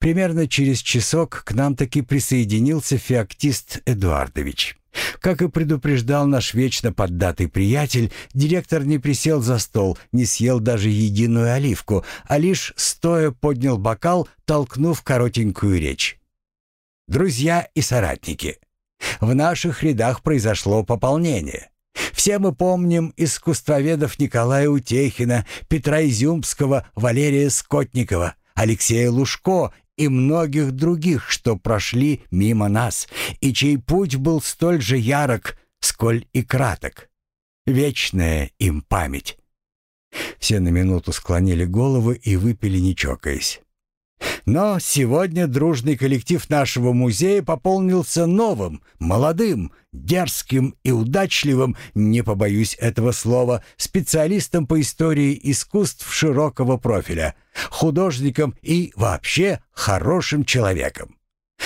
Примерно через часок к нам таки присоединился феоктист Эдуардович. Как и предупреждал наш вечно поддатый приятель, директор не присел за стол, не съел даже единую оливку, а лишь стоя поднял бокал, толкнув коротенькую речь. «Друзья и соратники, в наших рядах произошло пополнение. Все мы помним искусствоведов Николая Утехина, Петра Изюмского, Валерия Скотникова, Алексея Лужко и многих других, что прошли мимо нас, и чей путь был столь же ярок, сколь и краток. Вечная им память. Все на минуту склонили головы и выпили, не чокаясь. Но сегодня дружный коллектив нашего музея пополнился новым, молодым, дерзким и удачливым, не побоюсь этого слова, специалистом по истории искусств широкого профиля, художником и вообще хорошим человеком.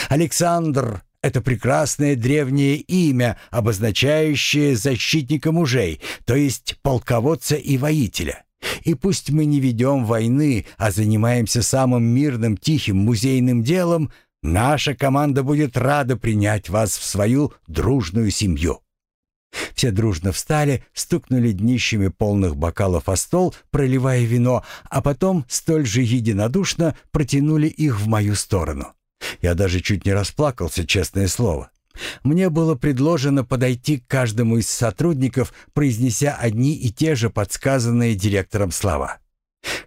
Александр — это прекрасное древнее имя, обозначающее защитника мужей, то есть полководца и воителя. И пусть мы не ведем войны, а занимаемся самым мирным, тихим музейным делом, наша команда будет рада принять вас в свою дружную семью». Все дружно встали, стукнули днищами полных бокалов о стол, проливая вино, а потом столь же единодушно протянули их в мою сторону. Я даже чуть не расплакался, честное слово. Мне было предложено подойти к каждому из сотрудников, произнеся одни и те же подсказанные директором слова.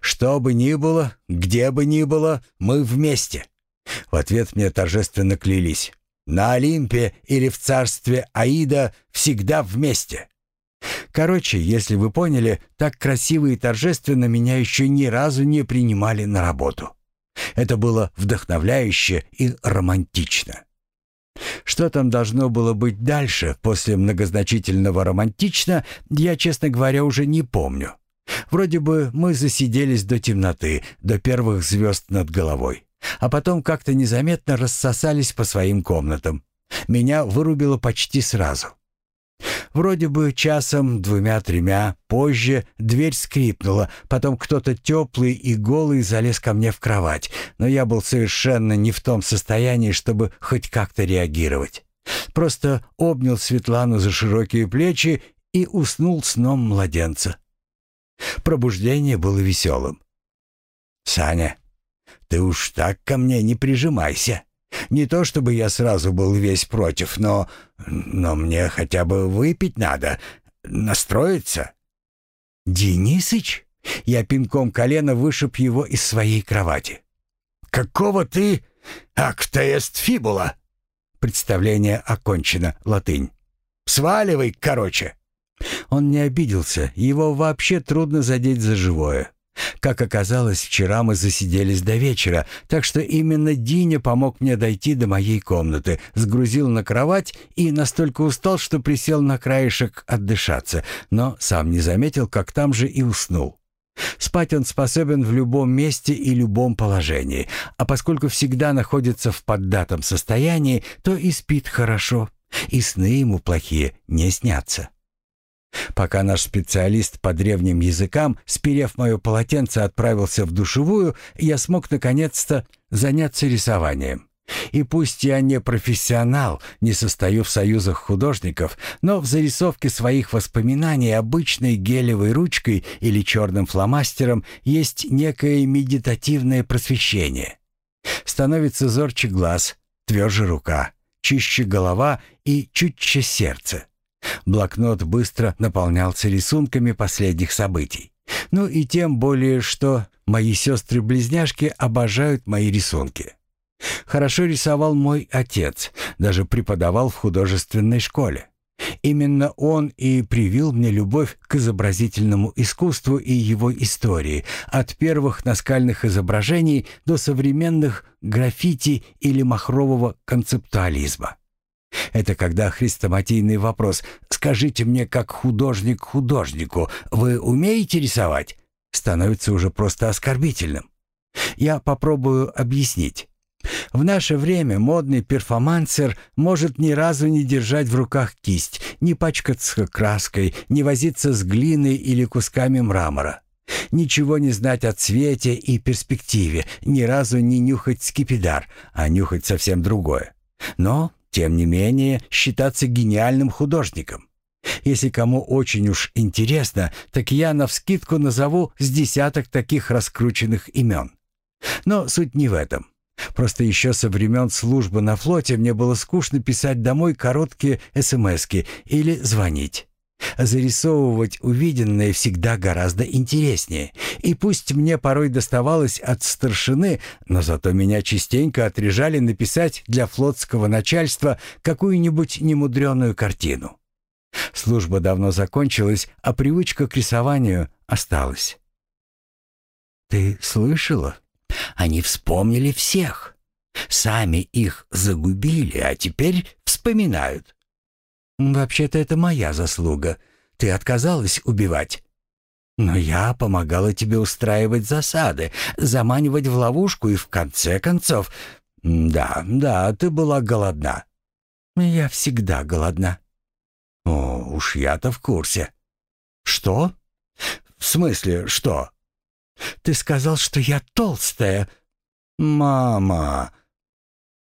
«Что бы ни было, где бы ни было, мы вместе». В ответ мне торжественно клялись. «На Олимпе или в царстве Аида всегда вместе». Короче, если вы поняли, так красиво и торжественно меня еще ни разу не принимали на работу. Это было вдохновляюще и романтично. Что там должно было быть дальше, после многозначительного романтично, я, честно говоря, уже не помню. Вроде бы мы засиделись до темноты, до первых звезд над головой. А потом как-то незаметно рассосались по своим комнатам. Меня вырубило почти сразу. Вроде бы часом, двумя-тремя, позже дверь скрипнула, потом кто-то теплый и голый залез ко мне в кровать, но я был совершенно не в том состоянии, чтобы хоть как-то реагировать. Просто обнял Светлану за широкие плечи и уснул сном младенца. Пробуждение было веселым. «Саня, ты уж так ко мне не прижимайся», не то чтобы я сразу был весь против, но... но мне хотя бы выпить надо, настроиться». «Денисыч?» Я пинком колена вышиб его из своей кровати. «Какого ты... акта эст фибула?» Представление окончено, латынь. «Сваливай, короче!» Он не обиделся, его вообще трудно задеть за живое. Как оказалось, вчера мы засиделись до вечера, так что именно Диня помог мне дойти до моей комнаты, сгрузил на кровать и настолько устал, что присел на краешек отдышаться, но сам не заметил, как там же и уснул. Спать он способен в любом месте и любом положении, а поскольку всегда находится в поддатом состоянии, то и спит хорошо, и сны ему плохие не снятся. Пока наш специалист по древним языкам, сперев мое полотенце, отправился в душевую, я смог наконец-то заняться рисованием. И пусть я не профессионал, не состою в союзах художников, но в зарисовке своих воспоминаний обычной гелевой ручкой или черным фломастером есть некое медитативное просвещение. Становится зорче глаз, тверже рука, чище голова и чутче сердце. Блокнот быстро наполнялся рисунками последних событий. Ну и тем более, что мои сестры-близняшки обожают мои рисунки. Хорошо рисовал мой отец, даже преподавал в художественной школе. Именно он и привил мне любовь к изобразительному искусству и его истории, от первых наскальных изображений до современных граффити или махрового концептуализма. Это когда хрестоматийный вопрос «Скажите мне, как художник художнику, вы умеете рисовать?» становится уже просто оскорбительным. Я попробую объяснить. В наше время модный перформансер может ни разу не держать в руках кисть, не пачкаться краской, не возиться с глиной или кусками мрамора. Ничего не знать о цвете и перспективе, ни разу не нюхать скипидар, а нюхать совсем другое. Но, тем не менее, считаться гениальным художником. Если кому очень уж интересно, так я навскидку назову с десяток таких раскрученных имен. Но суть не в этом. Просто еще со времен службы на флоте мне было скучно писать домой короткие смски или звонить. Зарисовывать увиденное всегда гораздо интереснее. И пусть мне порой доставалось от старшины, но зато меня частенько отрежали написать для флотского начальства какую-нибудь немудреную картину. Служба давно закончилась, а привычка к рисованию осталась. «Ты слышала? Они вспомнили всех. Сами их загубили, а теперь вспоминают. «Вообще-то это моя заслуга. Ты отказалась убивать». «Но я помогала тебе устраивать засады, заманивать в ловушку и в конце концов...» «Да, да, ты была голодна». «Я всегда голодна». «О, уж я-то в курсе». «Что?» «В смысле, что?» «Ты сказал, что я толстая». «Мама!»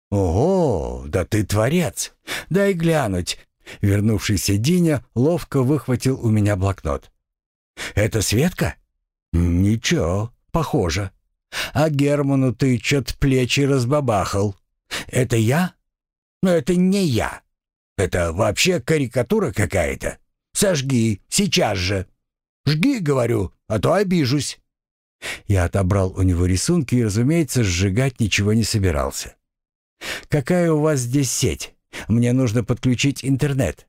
«Ого, да ты творец! Дай глянуть, Вернувшийся Диня ловко выхватил у меня блокнот. «Это Светка?» «Ничего, похоже. А Герману ты чё-то плечи разбабахал. Это я? Но это не я. Это вообще карикатура какая-то. Сожги, сейчас же. Жги, говорю, а то обижусь». Я отобрал у него рисунки и, разумеется, сжигать ничего не собирался. «Какая у вас здесь сеть?» Мне нужно подключить интернет».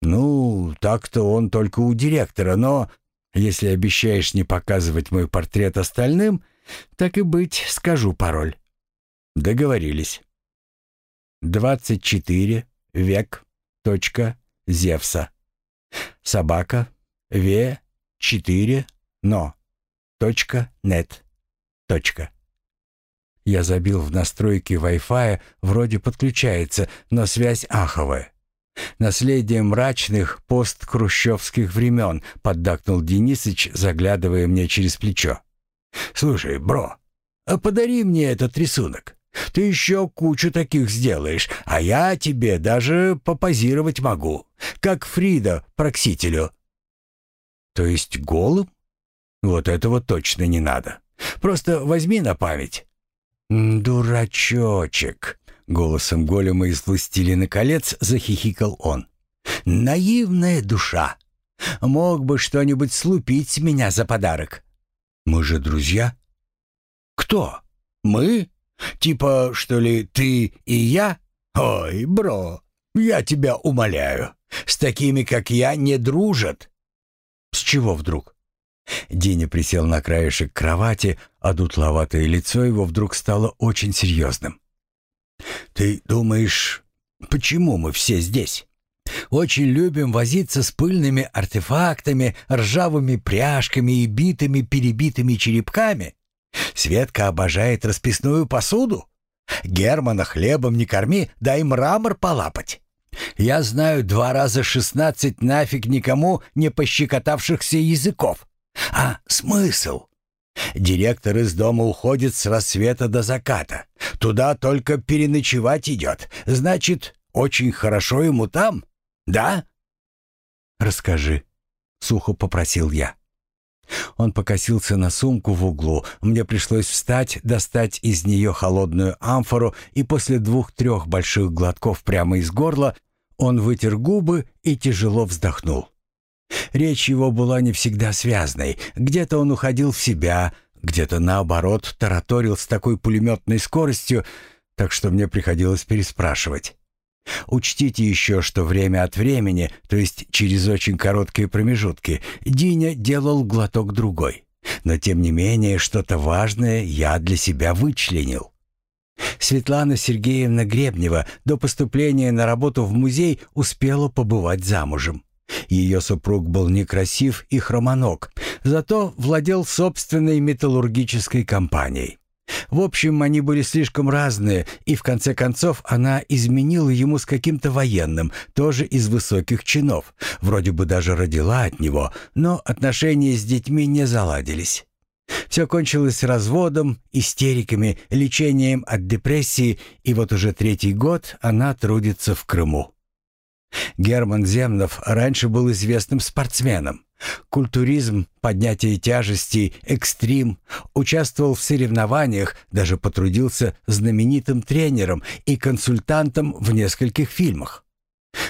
«Ну, так-то он только у директора, но если обещаешь не показывать мой портрет остальным, так и быть, скажу пароль». Договорились. Двадцать четыре век точка Зевса. Собака В четыре но точка нет точка. Я забил в настройки Wi-Fi, вроде подключается, но связь аховая. «Наследие мрачных посткрущевских времен», — поддакнул Денисыч, заглядывая мне через плечо. «Слушай, бро, а подари мне этот рисунок. Ты еще кучу таких сделаешь, а я тебе даже попозировать могу, как Фрида проксителю». «То есть голым? Вот этого точно не надо. Просто возьми на память». «Дурачочек!» — голосом голема из «Властелина колец» захихикал он. «Наивная душа! Мог бы что-нибудь слупить с меня за подарок. Мы же друзья?» «Кто? Мы? Типа, что ли, ты и я? Ой, бро, я тебя умоляю, с такими, как я, не дружат». «С чего вдруг?» Диня присел на краешек кровати, а дутловатое лицо его вдруг стало очень серьезным. «Ты думаешь, почему мы все здесь? Очень любим возиться с пыльными артефактами, ржавыми пряжками и битыми-перебитыми черепками? Светка обожает расписную посуду? Германа хлебом не корми, дай мрамор полапать». Я знаю два раза шестнадцать нафиг никому не пощекотавшихся языков. А смысл? Директор из дома уходит с рассвета до заката. Туда только переночевать идет. Значит, очень хорошо ему там, да? Расскажи, сухо попросил я. Он покосился на сумку в углу. Мне пришлось встать, достать из нее холодную амфору, и после двух-трех больших глотков прямо из горла он вытер губы и тяжело вздохнул. Речь его была не всегда связной. Где-то он уходил в себя, где-то наоборот тараторил с такой пулеметной скоростью, так что мне приходилось переспрашивать. Учтите еще, что время от времени, то есть через очень короткие промежутки, Диня делал глоток другой. Но тем не менее, что-то важное я для себя вычленил. Светлана Сергеевна Гребнева до поступления на работу в музей успела побывать замужем. Ее супруг был некрасив и хромоног, зато владел собственной металлургической компанией. В общем, они были слишком разные, и в конце концов она изменила ему с каким-то военным, тоже из высоких чинов. Вроде бы даже родила от него, но отношения с детьми не заладились. Все кончилось разводом, истериками, лечением от депрессии, и вот уже третий год она трудится в Крыму. Герман Земнов раньше был известным спортсменом. Культуризм, поднятие тяжестей, экстрим, участвовал в соревнованиях, даже потрудился знаменитым тренером и консультантом в нескольких фильмах.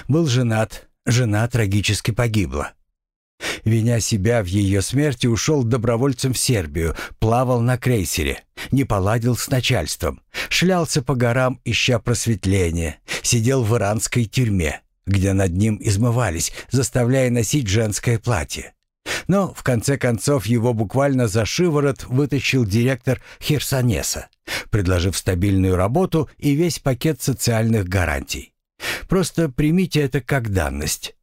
Был женат, жена трагически погибла. Виня себя в ее смерти, ушел добровольцем в Сербию, плавал на крейсере, не поладил с начальством, шлялся по горам, ища просветления, сидел в иранской тюрьме где над ним измывались, заставляя носить женское платье. Но, в конце концов, его буквально за шиворот вытащил директор Херсонеса, предложив стабильную работу и весь пакет социальных гарантий. Просто примите это как данность.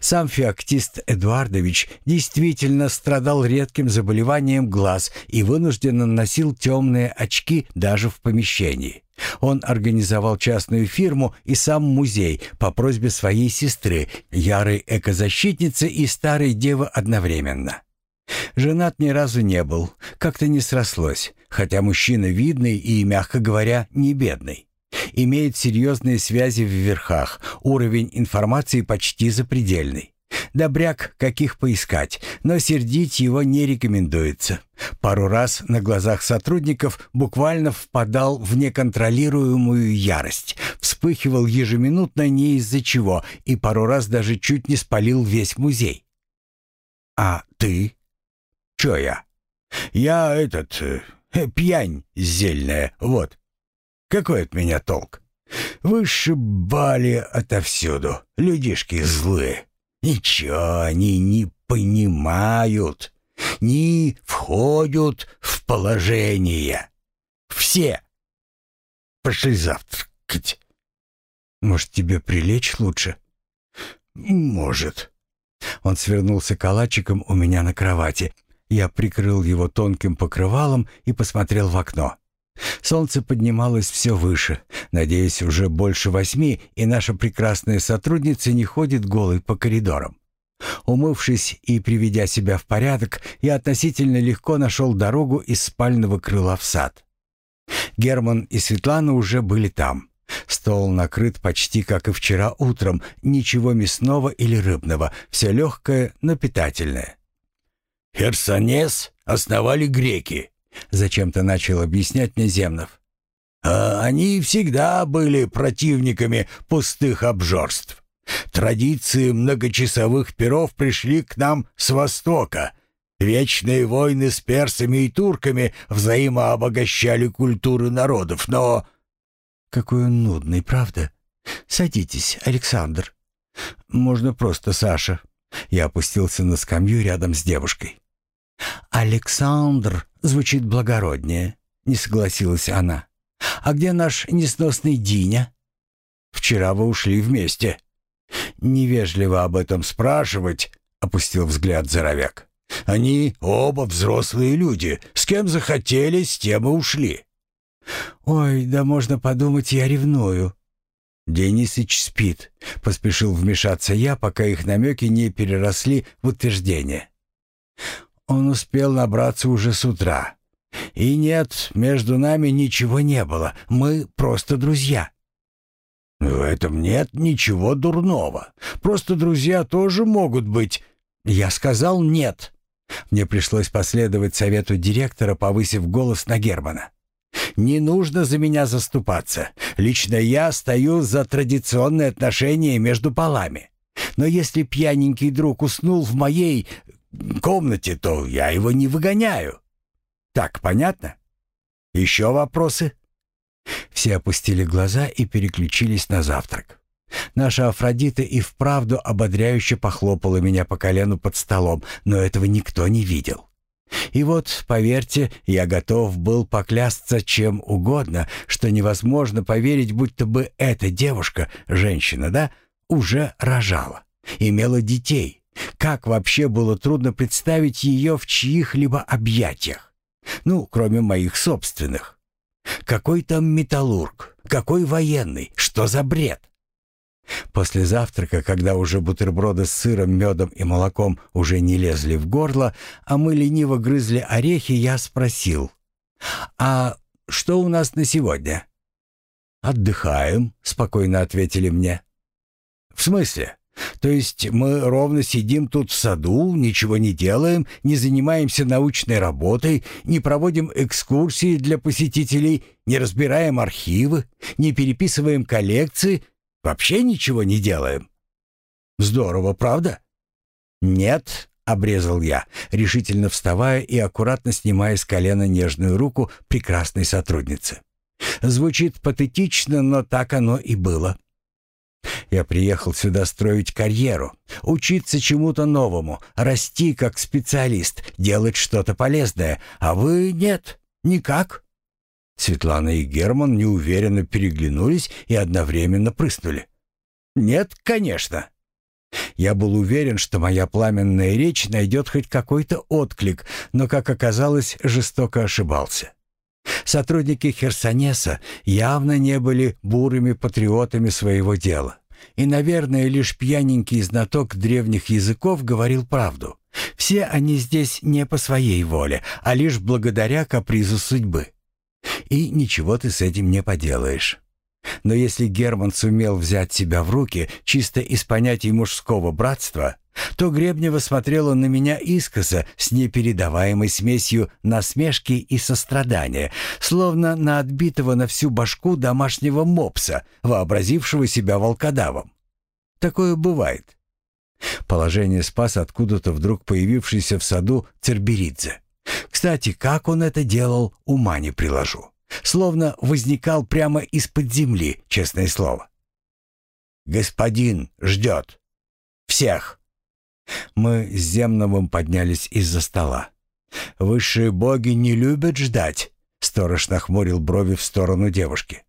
Сам феоктист Эдуардович действительно страдал редким заболеванием глаз и вынужденно носил темные очки даже в помещении. Он организовал частную фирму и сам музей по просьбе своей сестры, ярой экозащитницы и старой девы одновременно. Женат ни разу не был, как-то не срослось, хотя мужчина видный и, мягко говоря, не бедный. Имеет серьезные связи в верхах, уровень информации почти запредельный. Добряк, каких поискать, но сердить его не рекомендуется. Пару раз на глазах сотрудников буквально впадал в неконтролируемую ярость, вспыхивал ежеминутно не из-за чего и пару раз даже чуть не спалил весь музей. «А ты?» «Чё я?» «Я этот... Э, пьянь зельная, вот. Какой от меня толк? Вышибали отовсюду, людишки злые». Ничего они не понимают, не входят в положение. Все. Пошли завтракать. Может, тебе прилечь лучше? Может. Он свернулся калачиком у меня на кровати. Я прикрыл его тонким покрывалом и посмотрел в окно. Солнце поднималось все выше. Надеюсь, уже больше восьми, и наша прекрасная сотрудница не ходит голой по коридорам. Умывшись и приведя себя в порядок, я относительно легко нашел дорогу из спального крыла в сад. Герман и Светлана уже были там. Стол накрыт почти как и вчера утром, ничего мясного или рыбного, все легкое, но питательное. «Херсонес основали греки», Зачем-то начал объяснять мне Земнов. А они всегда были противниками пустых обжорств. Традиции многочасовых перов пришли к нам с Востока. Вечные войны с персами и турками взаимообогащали культуры народов, но... Какой он нудный, правда? Садитесь, Александр. Можно просто Саша. Я опустился на скамью рядом с девушкой. «Александр звучит благороднее», — не согласилась она. «А где наш несносный Диня?» «Вчера вы ушли вместе». «Невежливо об этом спрашивать», — опустил взгляд Заровяк. «Они оба взрослые люди. С кем захотели, с тем и ушли». «Ой, да можно подумать, я ревную». «Денисыч спит», — поспешил вмешаться я, пока их намеки не переросли в утверждение. Он успел набраться уже с утра. И нет, между нами ничего не было. Мы просто друзья. В этом нет ничего дурного. Просто друзья тоже могут быть. Я сказал нет. Мне пришлось последовать совету директора, повысив голос на Германа. Не нужно за меня заступаться. Лично я стою за традиционные отношения между полами. Но если пьяненький друг уснул в моей, комнате, то я его не выгоняю. Так понятно? Еще вопросы?» Все опустили глаза и переключились на завтрак. Наша Афродита и вправду ободряюще похлопала меня по колену под столом, но этого никто не видел. И вот, поверьте, я готов был поклясться чем угодно, что невозможно поверить, будто бы эта девушка, женщина, да, уже рожала, имела детей, как вообще было трудно представить ее в чьих-либо объятиях? Ну, кроме моих собственных. Какой там металлург? Какой военный? Что за бред? После завтрака, когда уже бутерброды с сыром, медом и молоком уже не лезли в горло, а мы лениво грызли орехи, я спросил. «А что у нас на сегодня?» «Отдыхаем», — спокойно ответили мне. «В смысле? То есть мы ровно сидим тут в саду, ничего не делаем, не занимаемся научной работой, не проводим экскурсии для посетителей, не разбираем архивы, не переписываем коллекции, вообще ничего не делаем?» «Здорово, правда?» «Нет», — обрезал я, решительно вставая и аккуратно снимая с колена нежную руку прекрасной сотрудницы. Звучит патетично, но так оно и было. Я приехал сюда строить карьеру, учиться чему-то новому, расти как специалист, делать что-то полезное, а вы нет, никак. Светлана и Герман неуверенно переглянулись и одновременно прыснули. «Нет, конечно». Я был уверен, что моя пламенная речь найдет хоть какой-то отклик, но, как оказалось, жестоко ошибался. Сотрудники Херсонеса явно не были бурыми патриотами своего дела. И, наверное, лишь пьяненький знаток древних языков говорил правду. Все они здесь не по своей воле, а лишь благодаря капризу судьбы. И ничего ты с этим не поделаешь. Но если Герман сумел взять себя в руки чисто из понятий мужского братства, то Гребнева смотрела на меня искоса с непередаваемой смесью насмешки и сострадания, словно на отбитого на всю башку домашнего мопса, вообразившего себя волкодавом. Такое бывает. Положение спас откуда-то вдруг появившийся в саду Церберидзе. Кстати, как он это делал, ума не приложу. Словно возникал прямо из-под земли, честное слово. «Господин ждет. Всех!» Мы с Земновым поднялись из-за стола. «Высшие боги не любят ждать», — сторож нахмурил брови в сторону девушки.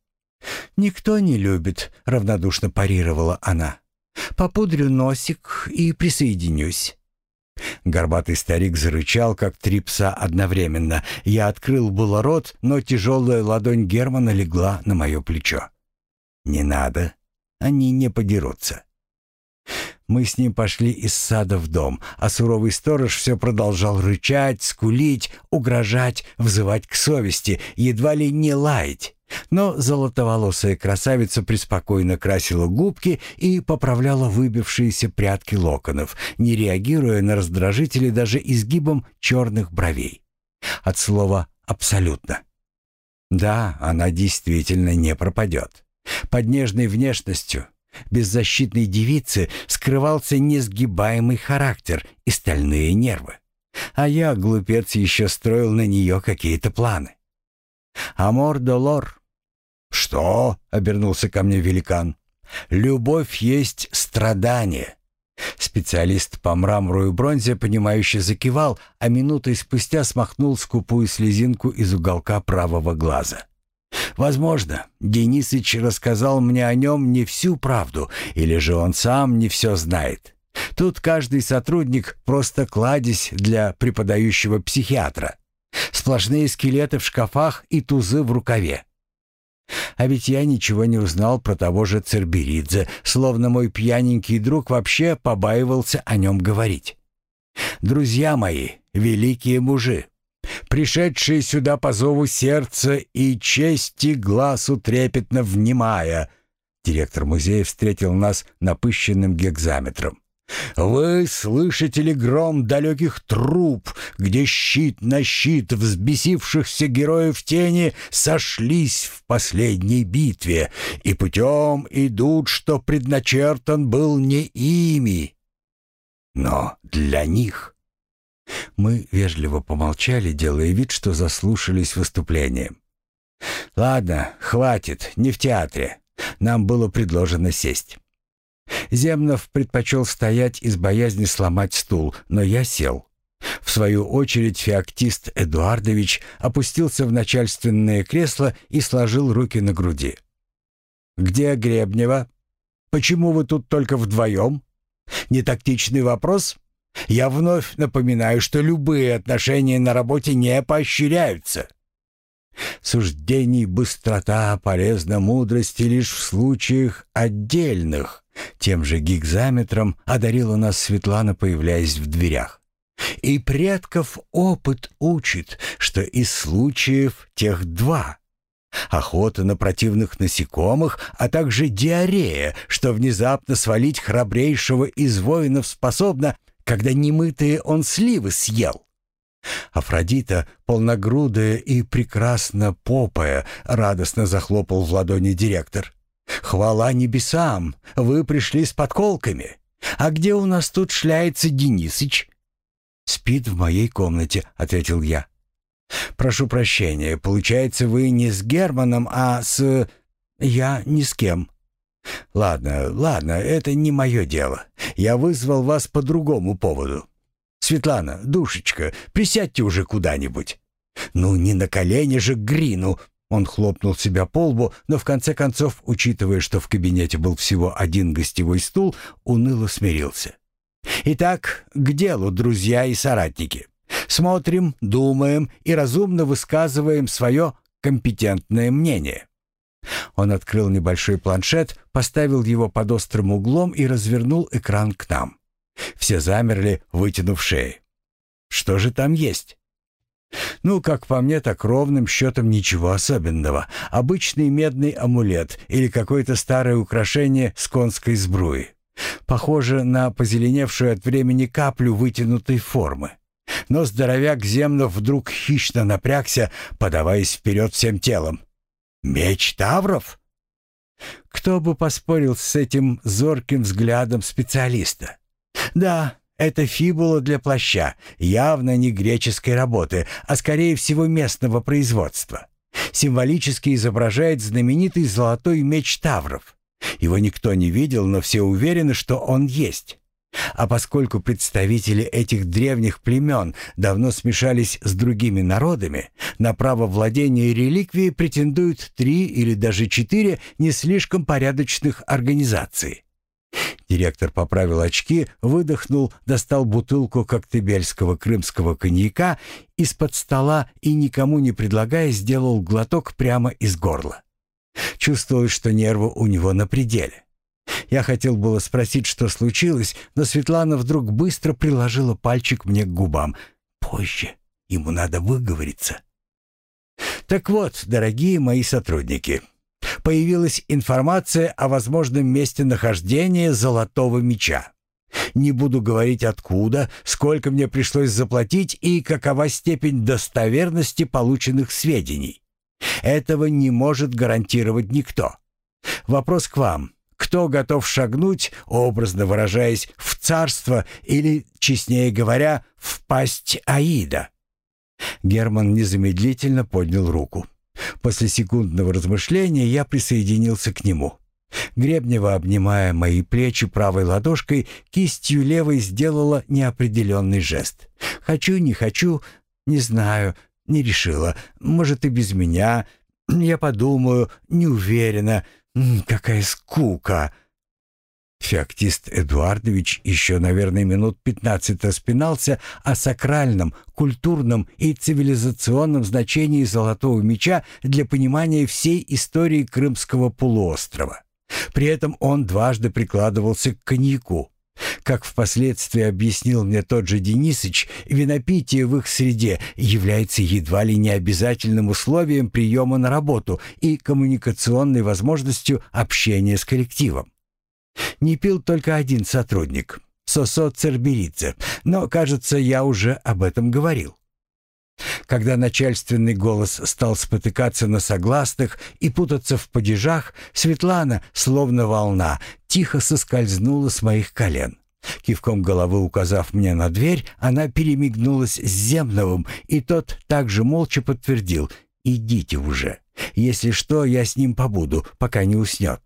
«Никто не любит», — равнодушно парировала она. «Попудрю носик и присоединюсь». Горбатый старик зарычал, как три пса одновременно. Я открыл было рот, но тяжелая ладонь Германа легла на мое плечо. «Не надо, они не подерутся». Мы с ним пошли из сада в дом, а суровый сторож все продолжал рычать, скулить, угрожать, взывать к совести, едва ли не лаять. Но золотоволосая красавица преспокойно красила губки и поправляла выбившиеся прядки локонов, не реагируя на раздражители даже изгибом черных бровей. От слова «абсолютно». Да, она действительно не пропадет. Под нежной внешностью беззащитной девицы скрывался несгибаемый характер и стальные нервы. А я, глупец, еще строил на нее какие-то планы. «Амор долор». «Что?» — обернулся ко мне великан. «Любовь есть страдание». Специалист по мрамору и бронзе, понимающе закивал, а минутой спустя смахнул скупую слезинку из уголка правого глаза. Возможно, Денисыч рассказал мне о нем не всю правду, или же он сам не все знает. Тут каждый сотрудник просто кладезь для преподающего психиатра. Сплошные скелеты в шкафах и тузы в рукаве. А ведь я ничего не узнал про того же Церберидзе, словно мой пьяненький друг вообще побаивался о нем говорить. Друзья мои, великие мужи, пришедшие сюда по зову сердца и чести глазу трепетно внимая. Директор музея встретил нас напыщенным гекзаметром. «Вы слышите ли гром далеких труп, где щит на щит взбесившихся героев тени сошлись в последней битве, и путем идут, что предначертан был не ими, но для них?» Мы вежливо помолчали, делая вид, что заслушались выступлением. «Ладно, хватит, не в театре. Нам было предложено сесть». Земнов предпочел стоять из боязни сломать стул, но я сел. В свою очередь феоктист Эдуардович опустился в начальственное кресло и сложил руки на груди. «Где Гребнева? Почему вы тут только вдвоем? Нетактичный вопрос?» Я вновь напоминаю, что любые отношения на работе не поощряются. Суждений быстрота полезна мудрости лишь в случаях отдельных. Тем же гигзаметром одарила нас Светлана, появляясь в дверях. И предков опыт учит, что из случаев тех два. Охота на противных насекомых, а также диарея, что внезапно свалить храбрейшего из воинов способна, когда немытые он сливы съел. Афродита, полногрудая и прекрасно попая, радостно захлопал в ладони директор. «Хвала небесам! Вы пришли с подколками! А где у нас тут шляется Денисыч?» «Спит в моей комнате», — ответил я. «Прошу прощения, получается, вы не с Германом, а с...» «Я ни с кем». «Ладно, ладно, это не мое дело. Я вызвал вас по другому поводу. Светлана, душечка, присядьте уже куда-нибудь». «Ну, не на колени же Грину!» Он хлопнул себя по лбу, но в конце концов, учитывая, что в кабинете был всего один гостевой стул, уныло смирился. «Итак, к делу, друзья и соратники. Смотрим, думаем и разумно высказываем свое компетентное мнение». Он открыл небольшой планшет, поставил его под острым углом и развернул экран к нам. Все замерли, вытянув шеи. «Что же там есть?» Ну, как по мне, так ровным счетом ничего особенного. Обычный медный амулет или какое-то старое украшение с конской сбруи. Похоже на позеленевшую от времени каплю вытянутой формы. Но здоровяк Земнов вдруг хищно напрягся, подаваясь вперед всем телом. «Меч Тавров?» Кто бы поспорил с этим зорким взглядом специалиста? Да, это фибула для плаща, явно не греческой работы, а скорее всего местного производства. Символически изображает знаменитый золотой меч Тавров. Его никто не видел, но все уверены, что он есть. А поскольку представители этих древних племен давно смешались с другими народами, на право владения реликвией претендуют три или даже четыре не слишком порядочных организации. Директор поправил очки, выдохнул, достал бутылку коктебельского крымского коньяка из-под стола и, никому не предлагая, сделал глоток прямо из горла. Чувствовалось, что нервы у него на пределе. Я хотел было спросить, что случилось, но Светлана вдруг быстро приложила пальчик мне к губам. Позже. Ему надо выговориться. Так вот, дорогие мои сотрудники, появилась информация о возможном месте нахождения золотого меча. Не буду говорить откуда, сколько мне пришлось заплатить и какова степень достоверности полученных сведений. Этого не может гарантировать никто. Вопрос к вам. Кто готов шагнуть, образно выражаясь, в царство или, честнее говоря, в пасть Аида? Герман незамедлительно поднял руку. После секундного размышления я присоединился к нему. Гребнева, обнимая мои плечи правой ладошкой, кистью левой сделала неопределенный жест. «Хочу, не хочу, не знаю, не решила. Может, и без меня. Я подумаю, не уверена. Какая скука!» Феоктист Эдуардович еще, наверное, минут пятнадцать распинался о сакральном, культурном и цивилизационном значении золотого меча для понимания всей истории Крымского полуострова. При этом он дважды прикладывался к коньяку. Как впоследствии объяснил мне тот же Денисыч, винопитие в их среде является едва ли не обязательным условием приема на работу и коммуникационной возможностью общения с коллективом. Не пил только один сотрудник, Сосо Церберидзе, но, кажется, я уже об этом говорил. Когда начальственный голос стал спотыкаться на согласных и путаться в падежах, Светлана, словно волна, тихо соскользнула с моих колен. Кивком головы указав мне на дверь, она перемигнулась с Земновым, и тот также молча подтвердил «Идите уже. Если что, я с ним побуду, пока не уснет».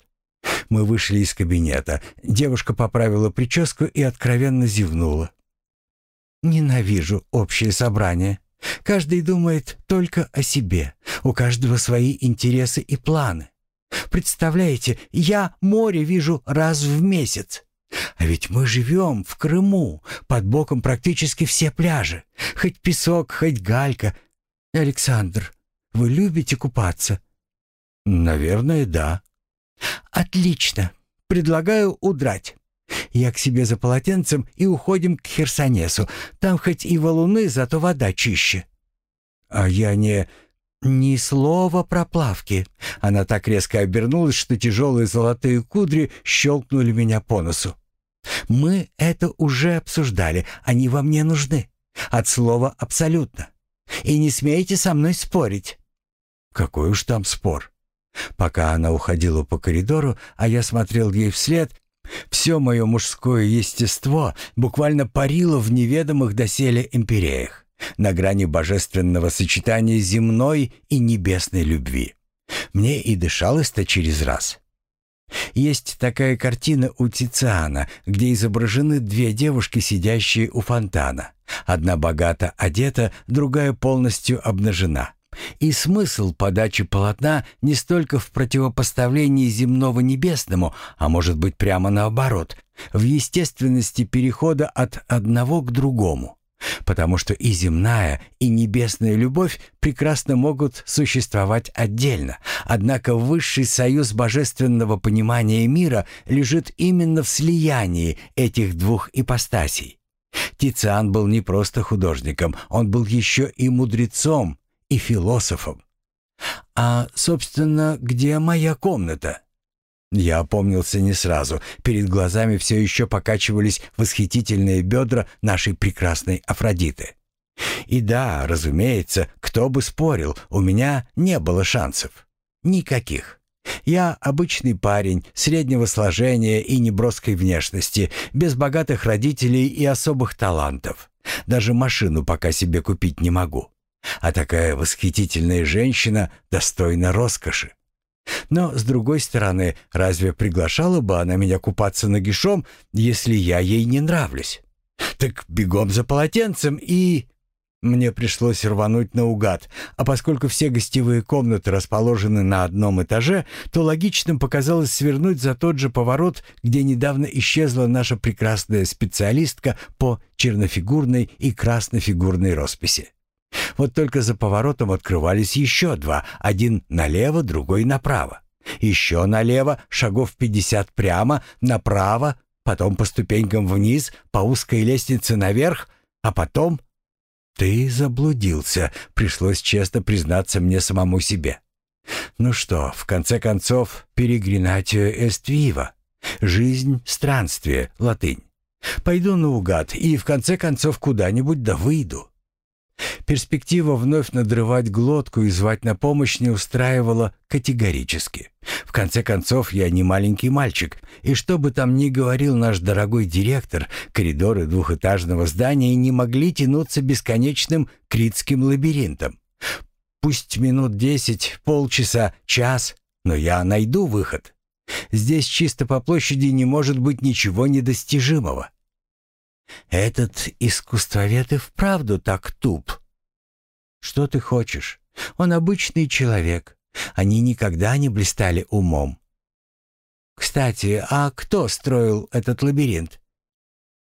Мы вышли из кабинета. Девушка поправила прическу и откровенно зевнула. «Ненавижу общее собрание. Каждый думает только о себе. У каждого свои интересы и планы. Представляете, я море вижу раз в месяц. А ведь мы живем в Крыму, под боком практически все пляжи. Хоть песок, хоть галька. Александр, вы любите купаться? Наверное, да. Отлично. Предлагаю удрать. Я к себе за полотенцем и уходим к Херсонесу. Там хоть и валуны, зато вода чище. А я не... «Ни слова про плавки». Она так резко обернулась, что тяжелые золотые кудри щелкнули меня по носу. «Мы это уже обсуждали, они вам не нужны. От слова «абсолютно». И не смейте со мной спорить». «Какой уж там спор». Пока она уходила по коридору, а я смотрел ей вслед, все мое мужское естество буквально парило в неведомых доселе империях на грани божественного сочетания земной и небесной любви. Мне и дышалось-то через раз. Есть такая картина у Тициана, где изображены две девушки, сидящие у фонтана. Одна богато одета, другая полностью обнажена. И смысл подачи полотна не столько в противопоставлении земного небесному, а может быть прямо наоборот, в естественности перехода от одного к другому. Потому что и земная, и небесная любовь прекрасно могут существовать отдельно. Однако высший союз божественного понимания мира лежит именно в слиянии этих двух ипостасей. Тициан был не просто художником, он был еще и мудрецом, и философом. «А, собственно, где моя комната?» Я опомнился не сразу. Перед глазами все еще покачивались восхитительные бедра нашей прекрасной Афродиты. И да, разумеется, кто бы спорил, у меня не было шансов. Никаких. Я обычный парень, среднего сложения и неброской внешности, без богатых родителей и особых талантов. Даже машину пока себе купить не могу. А такая восхитительная женщина достойна роскоши. Но, с другой стороны, разве приглашала бы она меня купаться нагишом, если я ей не нравлюсь? Так бегом за полотенцем и... Мне пришлось рвануть наугад, а поскольку все гостевые комнаты расположены на одном этаже, то логичным показалось свернуть за тот же поворот, где недавно исчезла наша прекрасная специалистка по чернофигурной и краснофигурной росписи. Вот только за поворотом открывались еще два, один налево, другой направо. Еще налево, шагов пятьдесят прямо, направо, потом по ступенькам вниз, по узкой лестнице наверх, а потом... «Ты заблудился», — пришлось честно признаться мне самому себе. «Ну что, в конце концов, перегринатио эст вива. Жизнь — странствие, латынь. Пойду наугад и в конце концов куда-нибудь да выйду». Перспектива вновь надрывать глотку и звать на помощь не устраивала категорически. В конце концов, я не маленький мальчик, и что бы там ни говорил наш дорогой директор, коридоры двухэтажного здания не могли тянуться бесконечным критским лабиринтом. Пусть минут десять, полчаса, час, но я найду выход. Здесь чисто по площади не может быть ничего недостижимого. Этот искусствовед и вправду так туп. Что ты хочешь? Он обычный человек. Они никогда не блистали умом. Кстати, а кто строил этот лабиринт?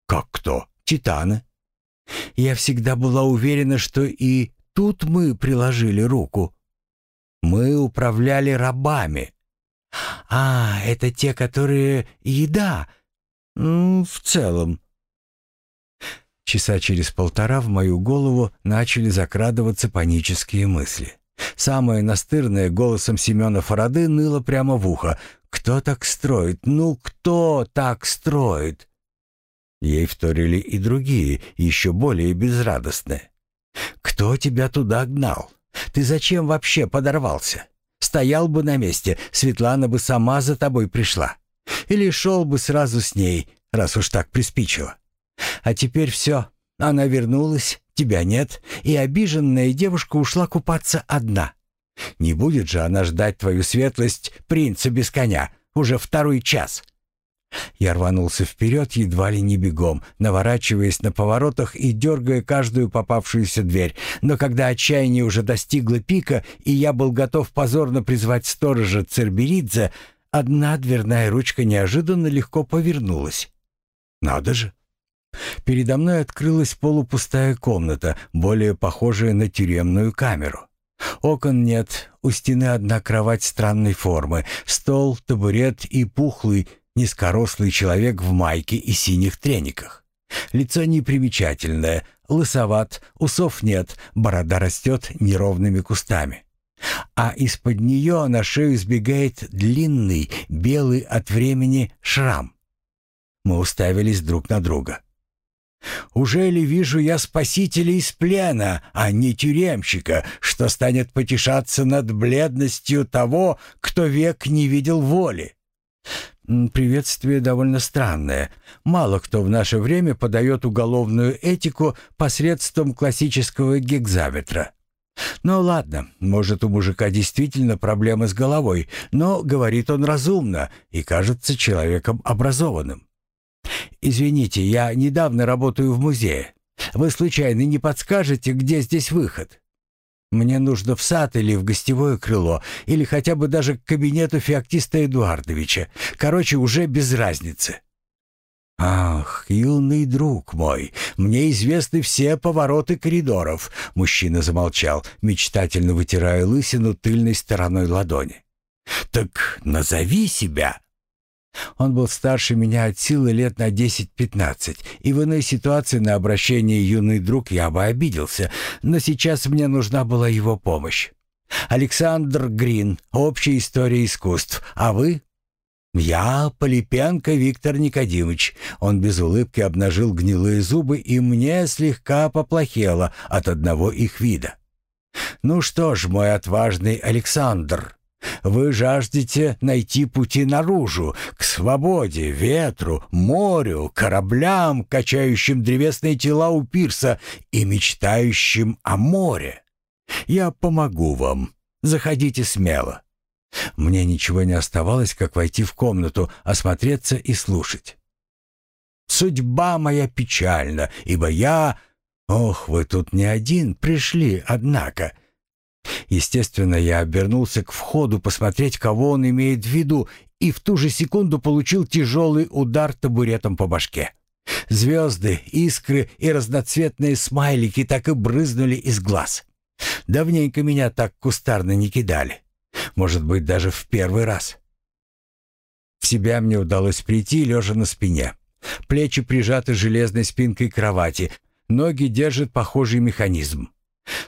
Как кто? Титаны. Я всегда была уверена, что и тут мы приложили руку. Мы управляли рабами. А, это те, которые еда. В целом. Часа через полтора в мою голову начали закрадываться панические мысли. Самое настырное голосом Семена Фарады ныло прямо в ухо. «Кто так строит? Ну, кто так строит?» Ей вторили и другие, еще более безрадостные. «Кто тебя туда гнал? Ты зачем вообще подорвался? Стоял бы на месте, Светлана бы сама за тобой пришла. Или шел бы сразу с ней, раз уж так приспичило. А теперь все. Она вернулась, тебя нет, и обиженная девушка ушла купаться одна. Не будет же она ждать твою светлость, принца без коня, уже второй час. Я рванулся вперед едва ли не бегом, наворачиваясь на поворотах и дергая каждую попавшуюся дверь. Но когда отчаяние уже достигло пика, и я был готов позорно призвать сторожа Церберидзе, одна дверная ручка неожиданно легко повернулась. Надо же. Передо мной открылась полупустая комната, более похожая на тюремную камеру. Окон нет, у стены одна кровать странной формы, стол, табурет и пухлый, низкорослый человек в майке и синих трениках. Лицо непримечательное, лысоват, усов нет, борода растет неровными кустами. А из-под нее на шею сбегает длинный, белый от времени шрам. Мы уставились друг на друга. Уже ли вижу я спасителя из плена, а не тюремщика, что станет потешаться над бледностью того, кто век не видел воли? Приветствие довольно странное. Мало кто в наше время подает уголовную этику посредством классического гекзаметра. Ну ладно, может, у мужика действительно проблемы с головой, но говорит он разумно и кажется человеком образованным. «Извините, я недавно работаю в музее. Вы случайно не подскажете, где здесь выход?» «Мне нужно в сад или в гостевое крыло, или хотя бы даже к кабинету Феоктиста Эдуардовича. Короче, уже без разницы». «Ах, юный друг мой, мне известны все повороты коридоров», — мужчина замолчал, мечтательно вытирая лысину тыльной стороной ладони. «Так назови себя». Он был старше меня от силы лет на 10-15, и в иной ситуации на обращение юный друг я бы обиделся, но сейчас мне нужна была его помощь. Александр Грин, общая история искусств, а вы? «Я Полипенко Виктор Никодимович». Он без улыбки обнажил гнилые зубы, и мне слегка поплохело от одного их вида. «Ну что ж, мой отважный Александр, вы жаждете найти пути наружу, к свободе, ветру, морю, кораблям, качающим древесные тела у пирса и мечтающим о море. Я помогу вам. Заходите смело. Мне ничего не оставалось, как войти в комнату, осмотреться и слушать. Судьба моя печальна, ибо я... Ох, вы тут не один пришли, однако. Естественно, я обернулся к входу посмотреть, кого он имеет в виду, и в ту же секунду получил тяжелый удар табуретом по башке. Звезды, искры и разноцветные смайлики так и брызнули из глаз. Давненько меня так кустарно не кидали. Может быть, даже в первый раз. В себя мне удалось прийти, лежа на спине. Плечи прижаты железной спинкой кровати, ноги держат похожий механизм.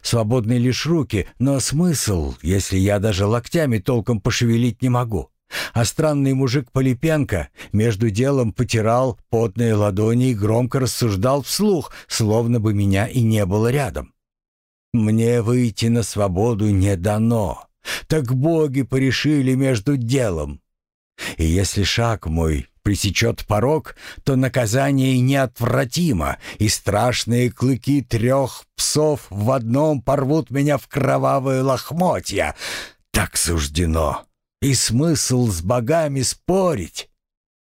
Свободны лишь руки, но смысл, если я даже локтями толком пошевелить не могу? А странный мужик Полипенко между делом потирал потные ладони и громко рассуждал вслух, словно бы меня и не было рядом. «Мне выйти на свободу не дано, так боги порешили между делом. И если шаг мой пресечет порог, то наказание неотвратимо, и страшные клыки трех псов в одном порвут меня в кровавые лохмотья. Так суждено. И смысл с богами спорить.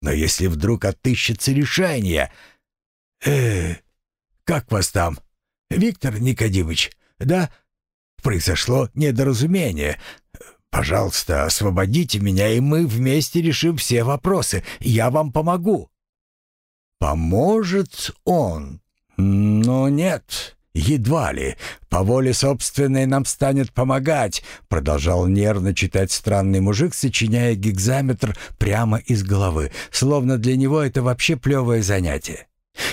Но если вдруг отыщется решение... Э, как вас там? Виктор Никодимович, да? Произошло недоразумение. Пожалуйста, освободите меня, и мы вместе решим все вопросы. Я вам помогу». «Поможет он?» «Но нет, едва ли. По воле собственной нам станет помогать», продолжал нервно читать странный мужик, сочиняя гигзаметр прямо из головы, словно для него это вообще плевое занятие.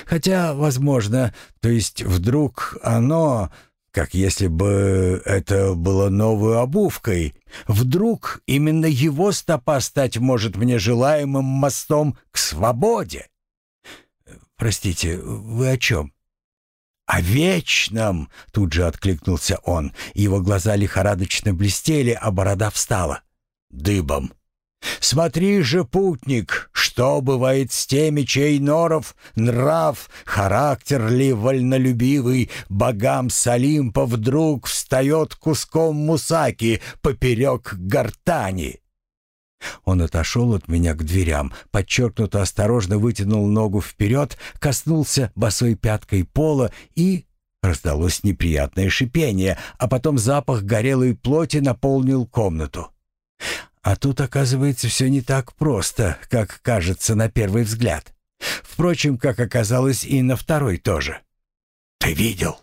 Хотя, возможно, то есть вдруг оно как если бы это было новой обувкой. Вдруг именно его стопа стать может мне желаемым мостом к свободе. Простите, вы о чем? «О вечном!» — тут же откликнулся он. Его глаза лихорадочно блестели, а борода встала. «Дыбом!» Смотри же, путник, что бывает с теми, чей норов, нрав, характер ли вольнолюбивый, богам с вдруг встает куском мусаки поперек гортани. Он отошел от меня к дверям, подчеркнуто осторожно вытянул ногу вперед, коснулся босой пяткой пола и... Раздалось неприятное шипение, а потом запах горелой плоти наполнил комнату. А тут, оказывается, все не так просто, как кажется на первый взгляд. Впрочем, как оказалось, и на второй тоже. «Ты видел?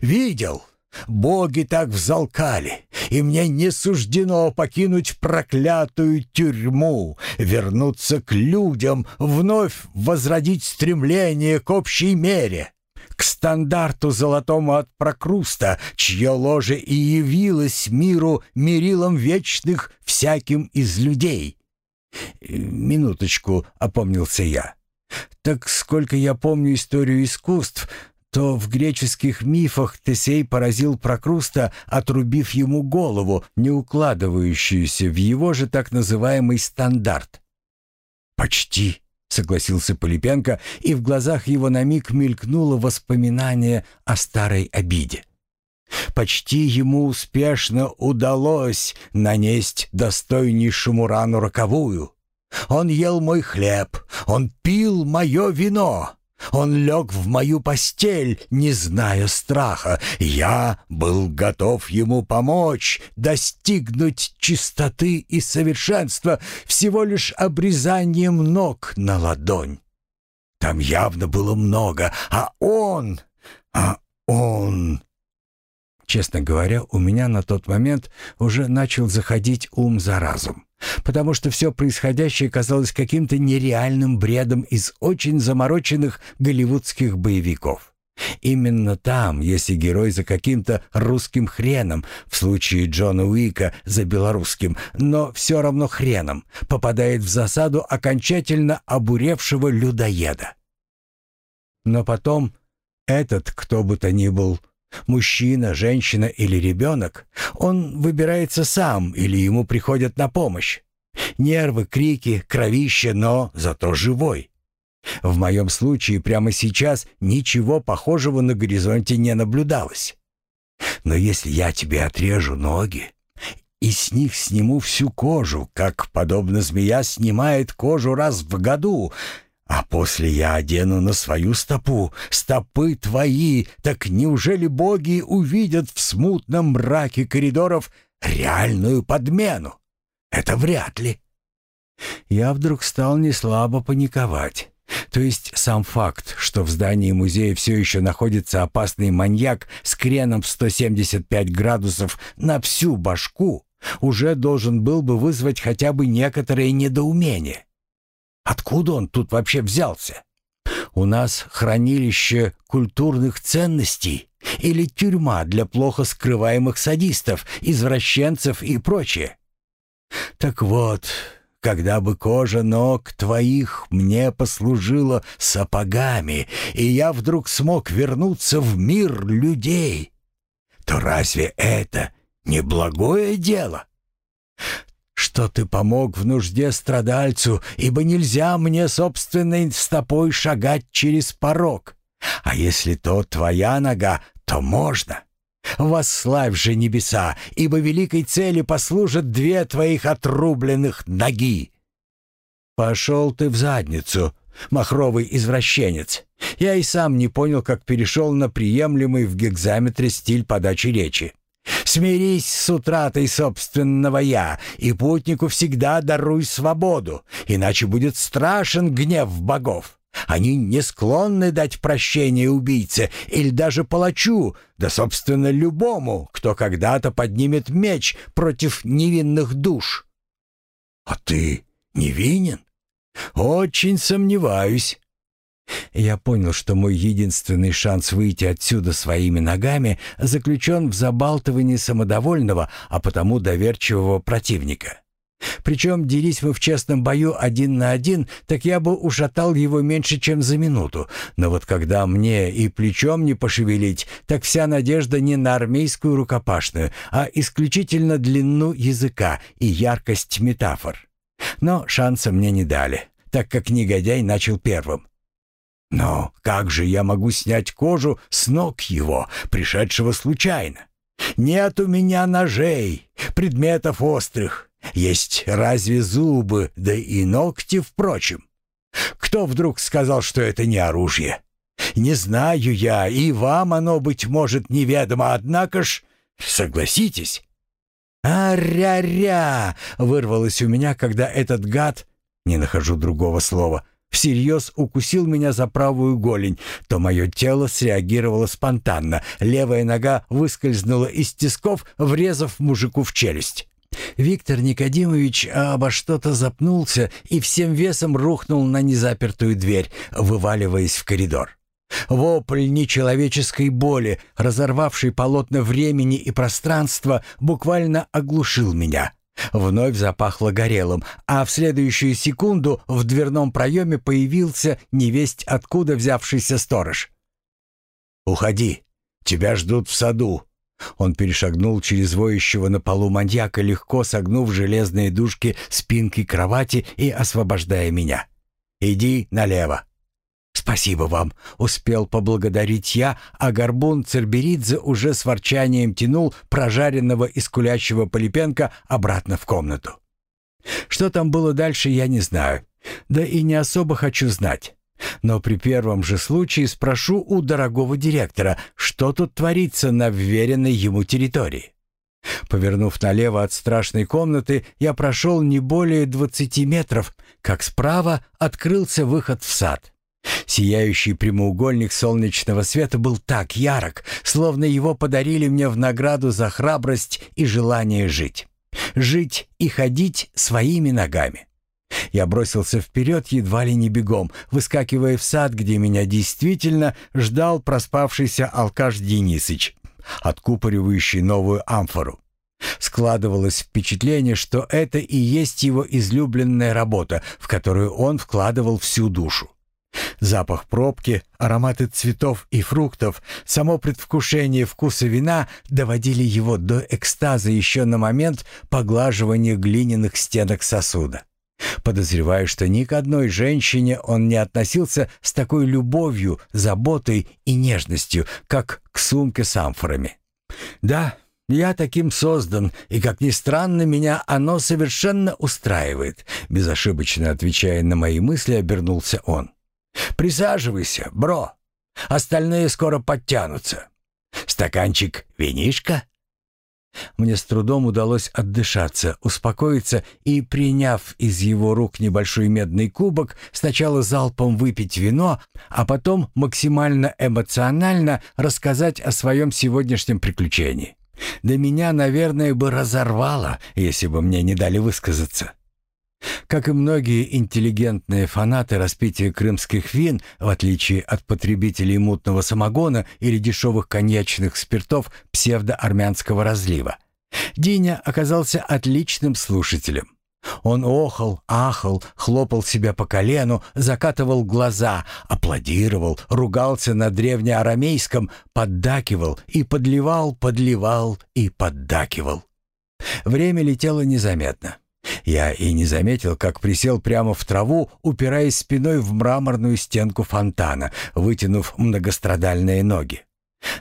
Видел? Боги так взалкали, и мне не суждено покинуть проклятую тюрьму, вернуться к людям, вновь возродить стремление к общей мере, к стандарту золотому от Прокруста, чье ложе и явилось миру мерилом вечных всяким из людей. «Минуточку», — опомнился я. «Так сколько я помню историю искусств, то в греческих мифах Тесей поразил Прокруста, отрубив ему голову, не укладывающуюся в его же так называемый стандарт. «Почти», — согласился Полипенко, и в глазах его на миг мелькнуло воспоминание о старой обиде. Почти ему успешно удалось нанесть достойнейшему рану роковую. Он ел мой хлеб, он пил мое вино, он лег в мою постель, не зная страха. Я был готов ему помочь, достигнуть чистоты и совершенства всего лишь обрезанием ног на ладонь. Там явно было много, а он... А он... Честно говоря, у меня на тот момент уже начал заходить ум за разум, потому что все происходящее казалось каким-то нереальным бредом из очень замороченных голливудских боевиков. Именно там, если герой за каким-то русским хреном, в случае Джона Уика за белорусским, но все равно хреном, попадает в засаду окончательно обуревшего людоеда. Но потом этот, кто бы то ни был, Мужчина, женщина или ребенок, он выбирается сам или ему приходят на помощь. Нервы, крики, кровище, но зато живой. В моем случае прямо сейчас ничего похожего на горизонте не наблюдалось. Но если я тебе отрежу ноги и с них сниму всю кожу, как, подобно змея, снимает кожу раз в году, а после я одену на свою стопу, стопы твои, так неужели боги увидят в смутном мраке коридоров реальную подмену? Это вряд ли. Я вдруг стал неслабо паниковать. То есть сам факт, что в здании музея все еще находится опасный маньяк с креном в 175 градусов на всю башку, уже должен был бы вызвать хотя бы некоторое недоумение. Откуда он тут вообще взялся? У нас хранилище культурных ценностей или тюрьма для плохо скрываемых садистов, извращенцев и прочее. Так вот, когда бы кожа ног твоих мне послужила сапогами, и я вдруг смог вернуться в мир людей, то разве это не благое дело? Что ты помог в нужде страдальцу, ибо нельзя мне собственной стопой шагать через порог. А если то твоя нога, то можно. Восславь же небеса, ибо великой цели послужат две твоих отрубленных ноги. Пошел ты в задницу, махровый извращенец. Я и сам не понял, как перешел на приемлемый в гекзаметре стиль подачи речи. Смирись с утратой собственного «я», и путнику всегда даруй свободу, иначе будет страшен гнев богов. Они не склонны дать прощение убийце или даже палачу, да, собственно, любому, кто когда-то поднимет меч против невинных душ. А ты невинен? Очень сомневаюсь. Я понял, что мой единственный шанс выйти отсюда своими ногами заключен в забалтывании самодовольного, а потому доверчивого противника. Причем, делись мы в честном бою один на один, так я бы ушатал его меньше, чем за минуту. Но вот когда мне и плечом не пошевелить, так вся надежда не на армейскую рукопашную, а исключительно длину языка и яркость метафор. Но шанса мне не дали, так как негодяй начал первым. Но как же я могу снять кожу с ног его, пришедшего случайно? Нет у меня ножей, предметов острых. Есть разве зубы, да и ногти, впрочем. Кто вдруг сказал, что это не оружие? Не знаю я, и вам оно, быть может, неведомо, однако ж, согласитесь. «А-ря-ря!» — вырвалось у меня, когда этот гад, не нахожу другого слова, всерьез укусил меня за правую голень, то мое тело среагировало спонтанно. Левая нога выскользнула из тисков, врезав мужику в челюсть. Виктор Никодимович обо что-то запнулся и всем весом рухнул на незапертую дверь, вываливаясь в коридор. Вопль нечеловеческой боли, разорвавший полотна времени и пространства, буквально оглушил меня. Вновь запахло горелым, а в следующую секунду в дверном проеме появился невесть откуда взявшийся сторож. «Уходи, тебя ждут в саду», он перешагнул через воющего на полу маньяка, легко согнув железные дужки спинки кровати и освобождая меня. «Иди налево». «Спасибо вам», — успел поблагодарить я, а горбун Церберидзе уже с ворчанием тянул прожаренного и скулящего Полипенко обратно в комнату. Что там было дальше, я не знаю. Да и не особо хочу знать. Но при первом же случае спрошу у дорогого директора, что тут творится на вверенной ему территории. Повернув налево от страшной комнаты, я прошел не более двадцати метров, как справа открылся выход в сад. Сияющий прямоугольник солнечного света был так ярок, словно его подарили мне в награду за храбрость и желание жить. Жить и ходить своими ногами. Я бросился вперед едва ли не бегом, выскакивая в сад, где меня действительно ждал проспавшийся алкаш Денисыч, откупоривающий новую амфору. Складывалось впечатление, что это и есть его излюбленная работа, в которую он вкладывал всю душу. Запах пробки, ароматы цветов и фруктов, само предвкушение вкуса вина доводили его до экстаза еще на момент поглаживания глиняных стенок сосуда. Подозреваю, что ни к одной женщине он не относился с такой любовью, заботой и нежностью, как к сумке с амфорами. Да, я таким создан, и, как ни странно, меня оно совершенно устраивает, безошибочно отвечая на мои мысли, обернулся он. Присаживайся, бро. Остальные скоро подтянутся. Стаканчик винишка? Мне с трудом удалось отдышаться, успокоиться и, приняв из его рук небольшой медный кубок, сначала залпом выпить вино, а потом максимально эмоционально рассказать о своем сегодняшнем приключении. Да меня, наверное, бы разорвало, если бы мне не дали высказаться. Как и многие интеллигентные фанаты распития крымских вин, в отличие от потребителей мутного самогона или дешевых коньячных спиртов псевдоармянского разлива, Диня оказался отличным слушателем. Он охал, ахал, хлопал себя по колену, закатывал глаза, аплодировал, ругался на древнеарамейском, поддакивал и подливал, подливал и поддакивал. Время летело незаметно. Я и не заметил, как присел прямо в траву, упираясь спиной в мраморную стенку фонтана, вытянув многострадальные ноги.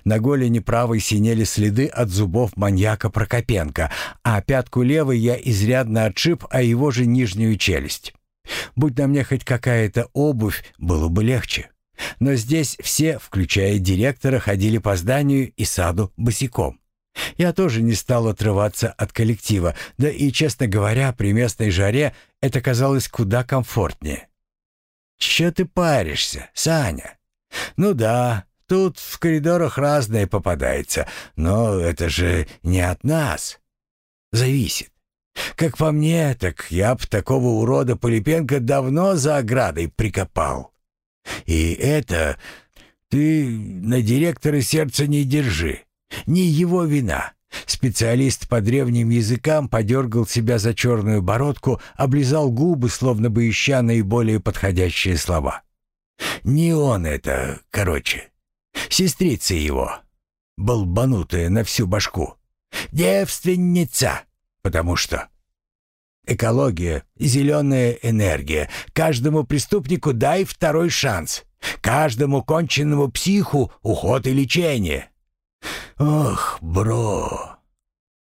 На голени правой синели следы от зубов маньяка Прокопенко, а пятку левой я изрядно отшиб, а его же нижнюю челюсть. Будь на мне хоть какая-то обувь, было бы легче. Но здесь все, включая директора, ходили по зданию и саду босиком. Я тоже не стал отрываться от коллектива, да и, честно говоря, при местной жаре это казалось куда комфортнее. «Че ты паришься, Саня?» «Ну да, тут в коридорах разное попадается, но это же не от нас. Зависит. Как по мне, так я б такого урода Полипенко давно за оградой прикопал. И это... Ты на директора сердца не держи. Не его вина. Специалист по древним языкам подергал себя за черную бородку, облизал губы, словно бы ища наиболее подходящие слова. Не он это, короче. Сестрица его. Болбанутая на всю башку. Девственница. Потому что... Экология, зеленая энергия. Каждому преступнику дай второй шанс. Каждому конченному психу уход и лечение. «Ох, бро!»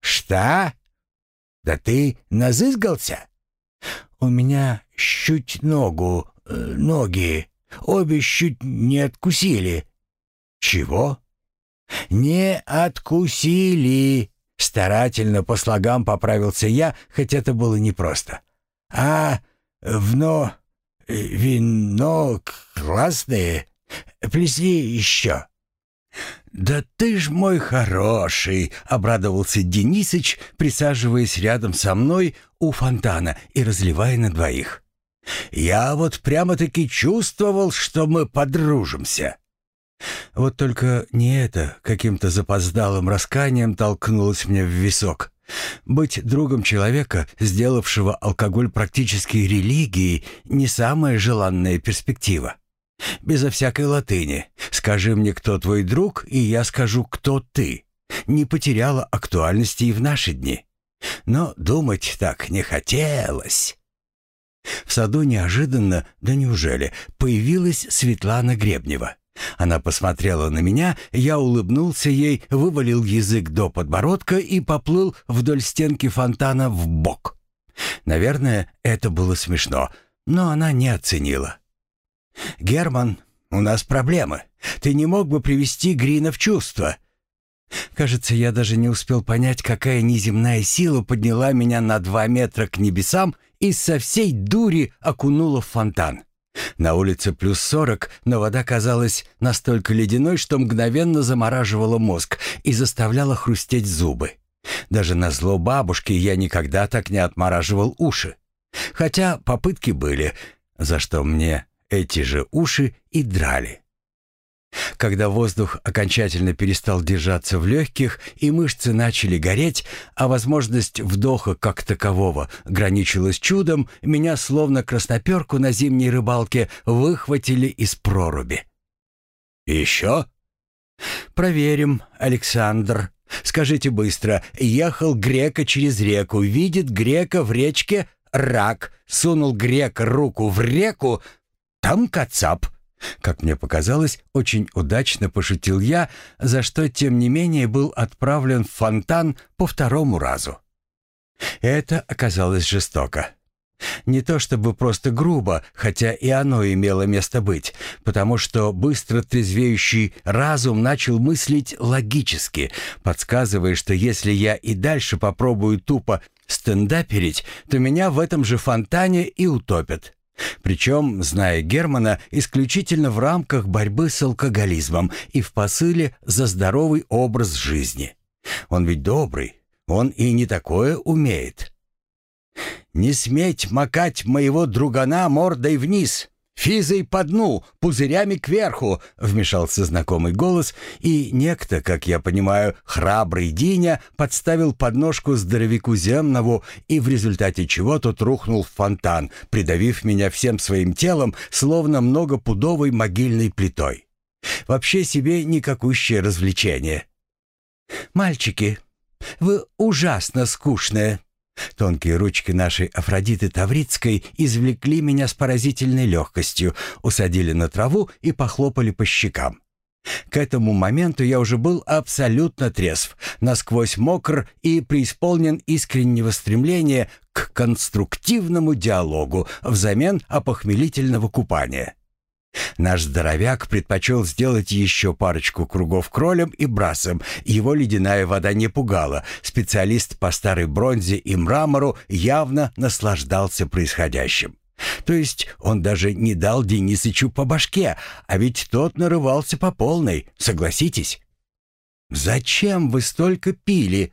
«Что? Да ты назызгался?» «У меня щуть ногу, э, ноги, обе щуть не откусили». «Чего?» «Не откусили!» Старательно по слогам поправился я, хоть это было непросто. «А, вно... вино классное. Плесни еще». «Да ты ж мой хороший!» — обрадовался Денисыч, присаживаясь рядом со мной у фонтана и разливая на двоих. «Я вот прямо-таки чувствовал, что мы подружимся». Вот только не это каким-то запоздалым расканием толкнулось мне в висок. Быть другом человека, сделавшего алкоголь практически религией, не самая желанная перспектива. Безо всякой латыни. Скажи мне, кто твой друг, и я скажу, кто ты. Не потеряла актуальности и в наши дни. Но думать так не хотелось. В саду неожиданно, да неужели, появилась Светлана Гребнева. Она посмотрела на меня, я улыбнулся ей, вывалил язык до подбородка и поплыл вдоль стенки фонтана в бок. Наверное, это было смешно, но она не оценила. «Герман, у нас проблемы. Ты не мог бы привести Грина в чувство?» Кажется, я даже не успел понять, какая неземная сила подняла меня на два метра к небесам и со всей дури окунула в фонтан. На улице плюс сорок, но вода казалась настолько ледяной, что мгновенно замораживала мозг и заставляла хрустеть зубы. Даже на зло бабушке я никогда так не отмораживал уши. Хотя попытки были, за что мне эти же уши и драли. Когда воздух окончательно перестал держаться в легких и мышцы начали гореть, а возможность вдоха как такового граничила с чудом, меня словно красноперку на зимней рыбалке выхватили из проруби. «Еще?» «Проверим, Александр. Скажите быстро, ехал грека через реку, видит грека в речке рак, сунул грека руку в реку, там кацап». Как мне показалось, очень удачно пошутил я, за что, тем не менее, был отправлен в фонтан по второму разу. Это оказалось жестоко. Не то чтобы просто грубо, хотя и оно имело место быть, потому что быстро трезвеющий разум начал мыслить логически, подсказывая, что если я и дальше попробую тупо стендаперить, то меня в этом же фонтане и утопят. Причем, зная Германа, исключительно в рамках борьбы с алкоголизмом и в посыле за здоровый образ жизни. Он ведь добрый, он и не такое умеет. «Не сметь макать моего другана мордой вниз!» «Физой по дну, пузырями кверху!» — вмешался знакомый голос, и некто, как я понимаю, храбрый Диня подставил подножку здоровяку земнову, и в результате чего тот рухнул в фонтан, придавив меня всем своим телом, словно многопудовой могильной плитой. Вообще себе никакущее развлечение. «Мальчики, вы ужасно скучные!» Тонкие ручки нашей Афродиты Таврицкой извлекли меня с поразительной легкостью, усадили на траву и похлопали по щекам. К этому моменту я уже был абсолютно трезв, насквозь мокр и преисполнен искреннего стремления к конструктивному диалогу взамен опохмелительного купания. Наш здоровяк предпочел сделать еще парочку кругов кролем и брасом. Его ледяная вода не пугала. Специалист по старой бронзе и мрамору явно наслаждался происходящим. То есть он даже не дал Денисычу по башке, а ведь тот нарывался по полной, согласитесь? «Зачем вы столько пили?»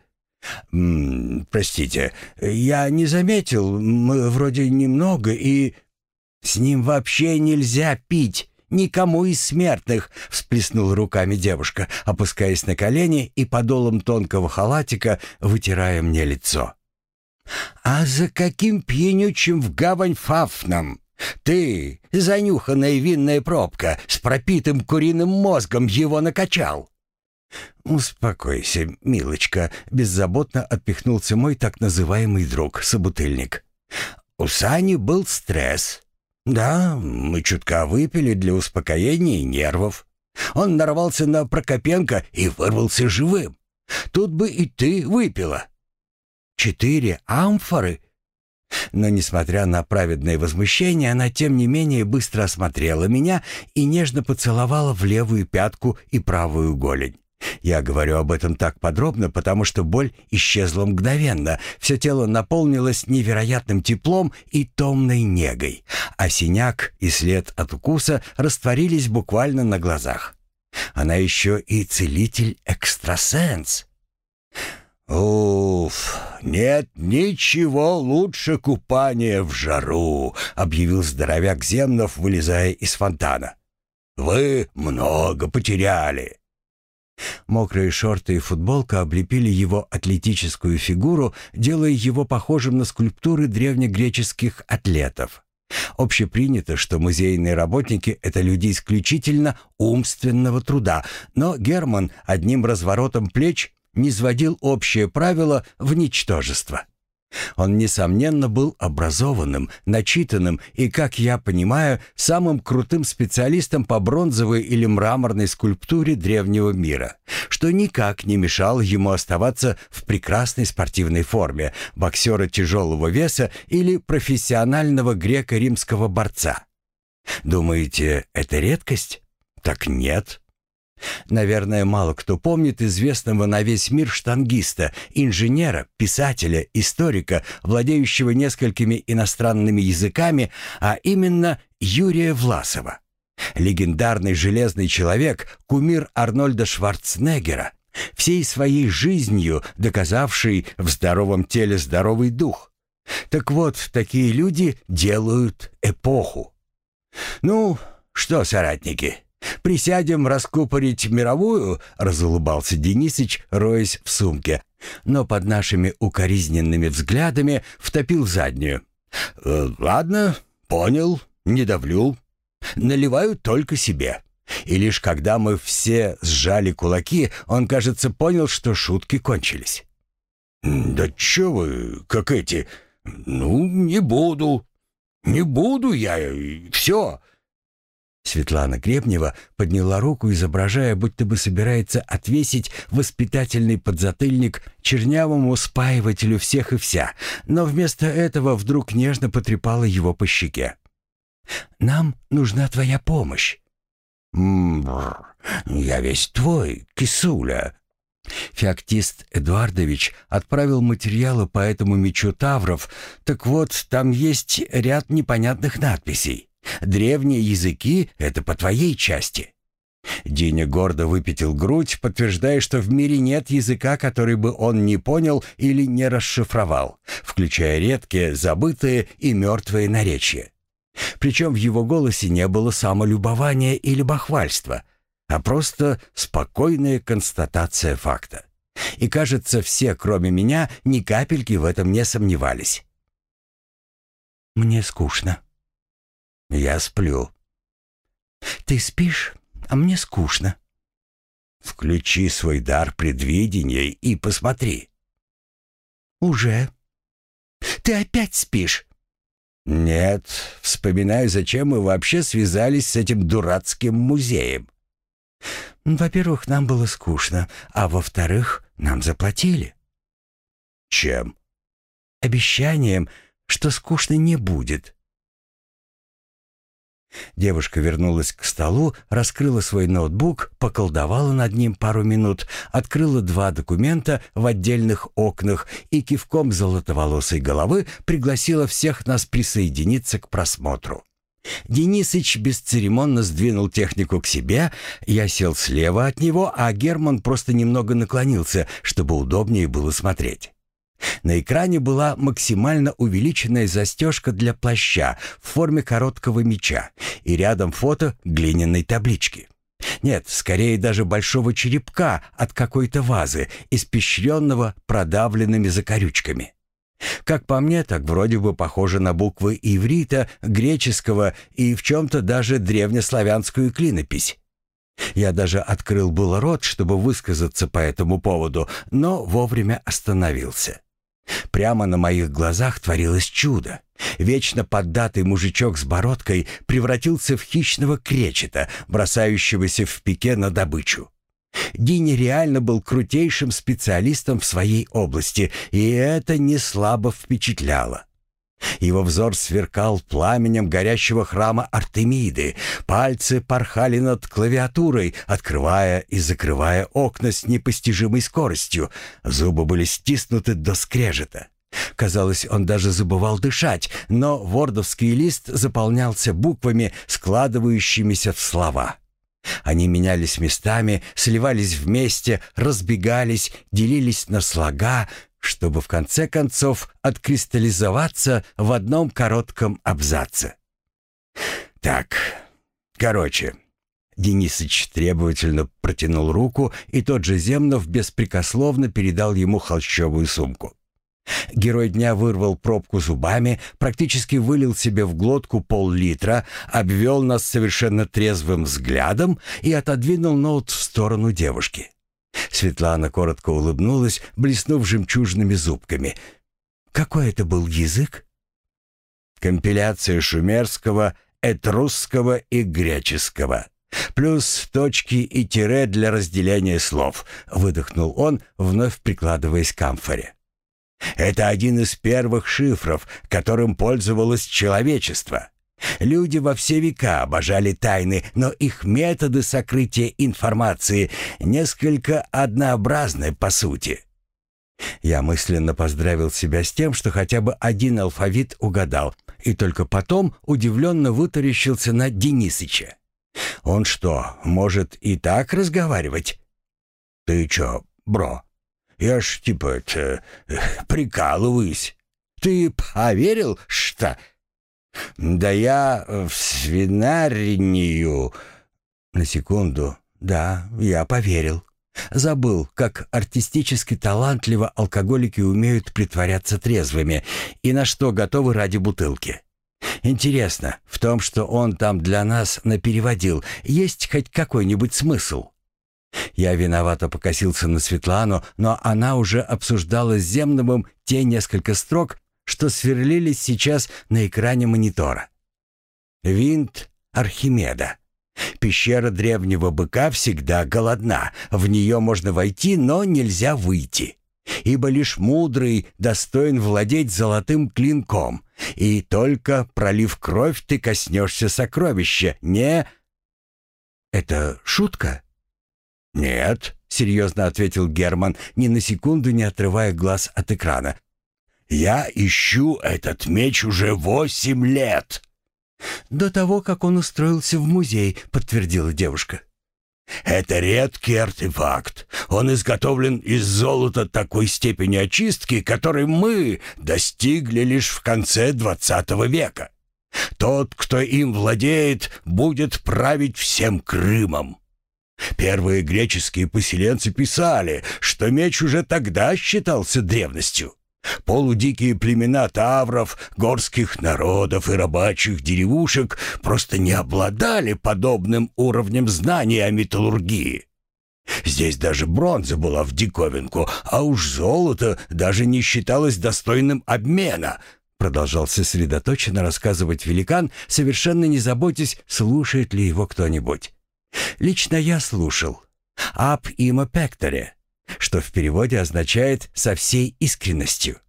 «Простите, я не заметил, мы вроде немного и...» «С ним вообще нельзя пить!» «Никому из смертных!» — всплеснула руками девушка, опускаясь на колени и подолом тонкого халатика вытирая мне лицо. «А за каким пьянючим в гавань фафном? Ты, занюханная винная пробка, с пропитым куриным мозгом его накачал!» «Успокойся, милочка», — беззаботно отпихнулся мой так называемый друг, собутыльник. «У Сани был стресс, «Да, мы чутка выпили для успокоения нервов. Он нарвался на Прокопенко и вырвался живым. Тут бы и ты выпила». «Четыре амфоры?» Но, несмотря на праведное возмущение, она, тем не менее, быстро осмотрела меня и нежно поцеловала в левую пятку и правую голень. Я говорю об этом так подробно, потому что боль исчезла мгновенно. Все тело наполнилось невероятным теплом и томной негой, а синяк и след от укуса растворились буквально на глазах. Она еще и целитель-экстрасенс. «Уф, нет ничего лучше купания в жару», — объявил здоровяк Земнов, вылезая из фонтана. «Вы много потеряли». Мокрые шорты и футболка облепили его атлетическую фигуру, делая его похожим на скульптуры древнегреческих атлетов. Общепринято, что музейные работники — это люди исключительно умственного труда, но Герман одним разворотом плеч не сводил общее правило в ничтожество. Он, несомненно, был образованным, начитанным и, как я понимаю, самым крутым специалистом по бронзовой или мраморной скульптуре древнего мира, что никак не мешало ему оставаться в прекрасной спортивной форме боксера тяжелого веса или профессионального греко-римского борца. Думаете, это редкость? Так нет. Наверное, мало кто помнит известного на весь мир штангиста, инженера, писателя, историка, владеющего несколькими иностранными языками, а именно Юрия Власова. Легендарный железный человек, кумир Арнольда Шварценеггера, всей своей жизнью доказавший в здоровом теле здоровый дух. Так вот, такие люди делают эпоху. Ну, что, соратники, «Присядем раскупорить мировую», — разулыбался Денисыч, роясь в сумке, но под нашими укоризненными взглядами втопил заднюю. «Э, «Ладно, понял, не давлю. Наливаю только себе». И лишь когда мы все сжали кулаки, он, кажется, понял, что шутки кончились. «Да чё вы, как эти? Ну, не буду. Не буду я, все. Светлана Гребнева подняла руку, изображая, будто бы собирается отвесить воспитательный подзатыльник чернявому спаивателю всех и вся, но вместо этого вдруг нежно потрепала его по щеке. «Нам нужна твоя помощь». «М-м-м, я весь твой, кисуля». Феоктист Эдуардович отправил материалы по этому мечу Тавров, так вот, там есть ряд непонятных надписей. Древние языки — это по твоей части». Диня гордо выпятил грудь, подтверждая, что в мире нет языка, который бы он не понял или не расшифровал, включая редкие, забытые и мертвые наречия. Причем в его голосе не было самолюбования или бахвальства, а просто спокойная констатация факта. И, кажется, все, кроме меня, ни капельки в этом не сомневались. «Мне скучно», я сплю. Ты спишь, а мне скучно. Включи свой дар предвидения и посмотри. Уже. Ты опять спишь? Нет, вспоминаю, зачем мы вообще связались с этим дурацким музеем. Во-первых, нам было скучно, а во-вторых, нам заплатили. Чем? Обещанием, что скучно не будет. Девушка вернулась к столу, раскрыла свой ноутбук, поколдовала над ним пару минут, открыла два документа в отдельных окнах и кивком золотоволосой головы пригласила всех нас присоединиться к просмотру. Денисыч бесцеремонно сдвинул технику к себе, я сел слева от него, а Герман просто немного наклонился, чтобы удобнее было смотреть. На экране была максимально увеличенная застежка для плаща в форме короткого меча и рядом фото глиняной таблички. Нет, скорее даже большого черепка от какой-то вазы, испещренного продавленными закорючками. Как по мне, так вроде бы похоже на буквы иврита, греческого и в чем-то даже древнеславянскую клинопись. Я даже открыл был рот, чтобы высказаться по этому поводу, но вовремя остановился. Прямо на моих глазах творилось чудо. Вечно поддатый мужичок с бородкой превратился в хищного кречета, бросающегося в пике на добычу. Дини реально был крутейшим специалистом в своей области, и это не слабо впечатляло. Его взор сверкал пламенем горящего храма Артемиды. Пальцы порхали над клавиатурой, открывая и закрывая окна с непостижимой скоростью. Зубы были стиснуты до скрежета. Казалось, он даже забывал дышать, но вордовский лист заполнялся буквами, складывающимися в слова. Они менялись местами, сливались вместе, разбегались, делились на слога, чтобы в конце концов откристаллизоваться в одном коротком абзаце. «Так, короче...» Денисыч требовательно протянул руку, и тот же Земнов беспрекословно передал ему холщовую сумку. Герой дня вырвал пробку зубами, практически вылил себе в глотку пол-литра, обвел нас совершенно трезвым взглядом и отодвинул ноут в сторону девушки. Светлана коротко улыбнулась, блеснув жемчужными зубками. «Какой это был язык?» «Компиляция шумерского, этрусского и греческого. Плюс точки и тире для разделения слов», — выдохнул он, вновь прикладываясь к амфоре. «Это один из первых шифров, которым пользовалось человечество». Люди во все века обожали тайны, но их методы сокрытия информации несколько однообразны по сути. Я мысленно поздравил себя с тем, что хотя бы один алфавит угадал, и только потом удивленно вытаращился на Денисыча. Он что, может и так разговаривать? «Ты чё, бро? Я ж типа это... прикалываюсь. Ты поверил, что...» «Да я в свинарнию...» На секунду. «Да, я поверил. Забыл, как артистически талантливо алкоголики умеют притворяться трезвыми и на что готовы ради бутылки. Интересно, в том, что он там для нас напереводил, есть хоть какой-нибудь смысл?» Я виновато покосился на Светлану, но она уже обсуждала с Земновым те несколько строк, что сверлились сейчас на экране монитора. Винт Архимеда. Пещера древнего быка всегда голодна. В нее можно войти, но нельзя выйти. Ибо лишь мудрый достоин владеть золотым клинком. И только пролив кровь ты коснешься сокровища. Не... Это шутка? Нет, серьезно ответил Герман, ни на секунду не отрывая глаз от экрана. Я ищу этот меч уже восемь лет». «До того, как он устроился в музей», — подтвердила девушка. «Это редкий артефакт. Он изготовлен из золота такой степени очистки, которой мы достигли лишь в конце двадцатого века. Тот, кто им владеет, будет править всем Крымом». Первые греческие поселенцы писали, что меч уже тогда считался древностью. Полудикие племена тавров, горских народов и рабочих деревушек просто не обладали подобным уровнем знаний о металлургии. Здесь даже бронза была в диковинку, а уж золото даже не считалось достойным обмена, продолжал сосредоточенно рассказывать великан, совершенно не заботясь, слушает ли его кто-нибудь. Лично я слушал. «Ап има пекторе», что в переводе означает «со всей искренностью».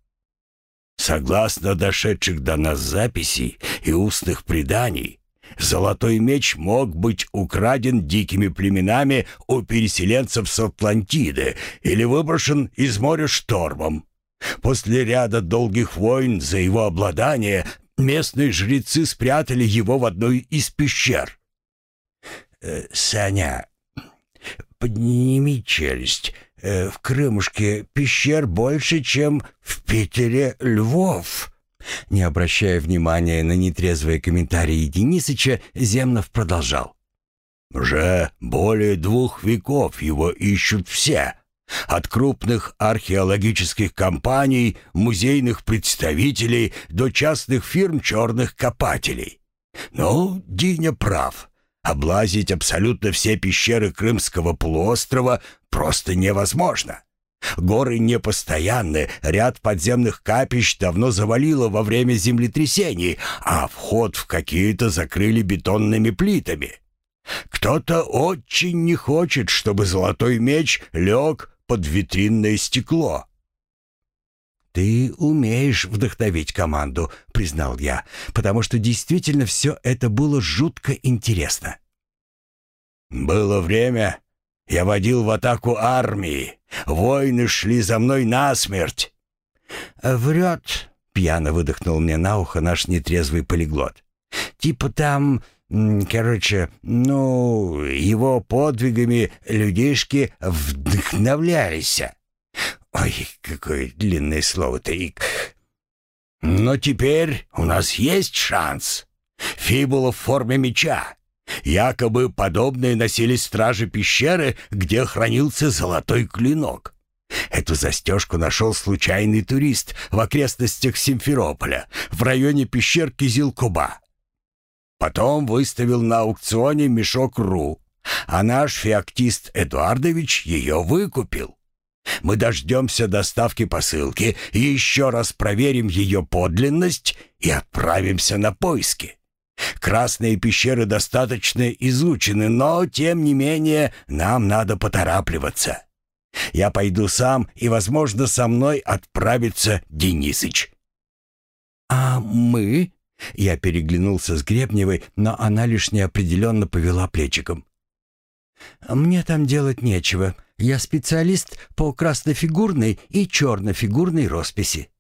Согласно дошедших до нас записей и устных преданий, золотой меч мог быть украден дикими племенами у переселенцев с Атлантиды или выброшен из моря штормом. После ряда долгих войн за его обладание местные жрецы спрятали его в одной из пещер. «Э, «Саня, подними челюсть», э, в Крымушке пещер больше, чем в Питере львов». Не обращая внимания на нетрезвые комментарии Денисыча, Земнов продолжал. «Уже более двух веков его ищут все. От крупных археологических компаний, музейных представителей до частных фирм черных копателей. Ну, Диня прав. Облазить абсолютно все пещеры Крымского полуострова просто невозможно. Горы непостоянны, ряд подземных капищ давно завалило во время землетрясений, а вход в какие-то закрыли бетонными плитами. Кто-то очень не хочет, чтобы золотой меч лег под витринное стекло. «Ты умеешь вдохновить команду», — признал я, потому что действительно все это было жутко интересно. «Было время. Я водил в атаку армии. Войны шли за мной насмерть». «Врет», — пьяно выдохнул мне на ухо наш нетрезвый полиглот. «Типа там, короче, ну, его подвигами людишки вдохновлялись». Ой, какое длинное слово-то. Но теперь у нас есть шанс. Фибула в форме меча. Якобы подобные носили стражи пещеры, где хранился золотой клинок. Эту застежку нашел случайный турист в окрестностях Симферополя, в районе пещер Кизилкуба. Потом выставил на аукционе мешок Ру, а наш феоктист Эдуардович ее выкупил. Мы дождемся доставки посылки, еще раз проверим ее подлинность и отправимся на поиски. Красные пещеры достаточно изучены, но, тем не менее, нам надо поторапливаться. Я пойду сам, и, возможно, со мной отправится Денисыч». «А мы?» Я переглянулся с Гребневой, но она лишь неопределенно повела плечиком. «Мне там делать нечего. Я специалист по краснофигурной и чернофигурной росписи.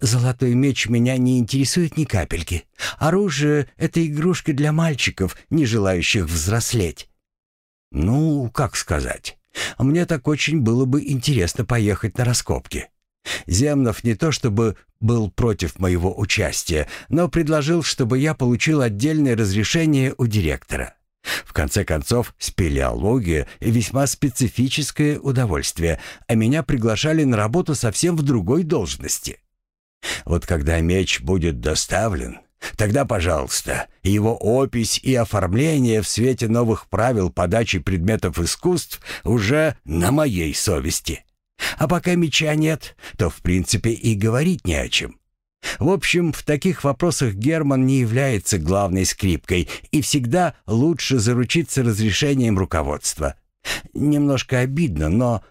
Золотой меч меня не интересует ни капельки. Оружие — это игрушка для мальчиков, не желающих взрослеть». «Ну, как сказать. Мне так очень было бы интересно поехать на раскопки». Земнов не то чтобы был против моего участия, но предложил, чтобы я получил отдельное разрешение у директора. В конце концов, спелеология — весьма специфическое удовольствие, а меня приглашали на работу совсем в другой должности. Вот когда меч будет доставлен, тогда, пожалуйста, его опись и оформление в свете новых правил подачи предметов искусств уже на моей совести. А пока меча нет, то в принципе и говорить не о чем. В общем, в таких вопросах Герман не является главной скрипкой и всегда лучше заручиться разрешением руководства. Немножко обидно, но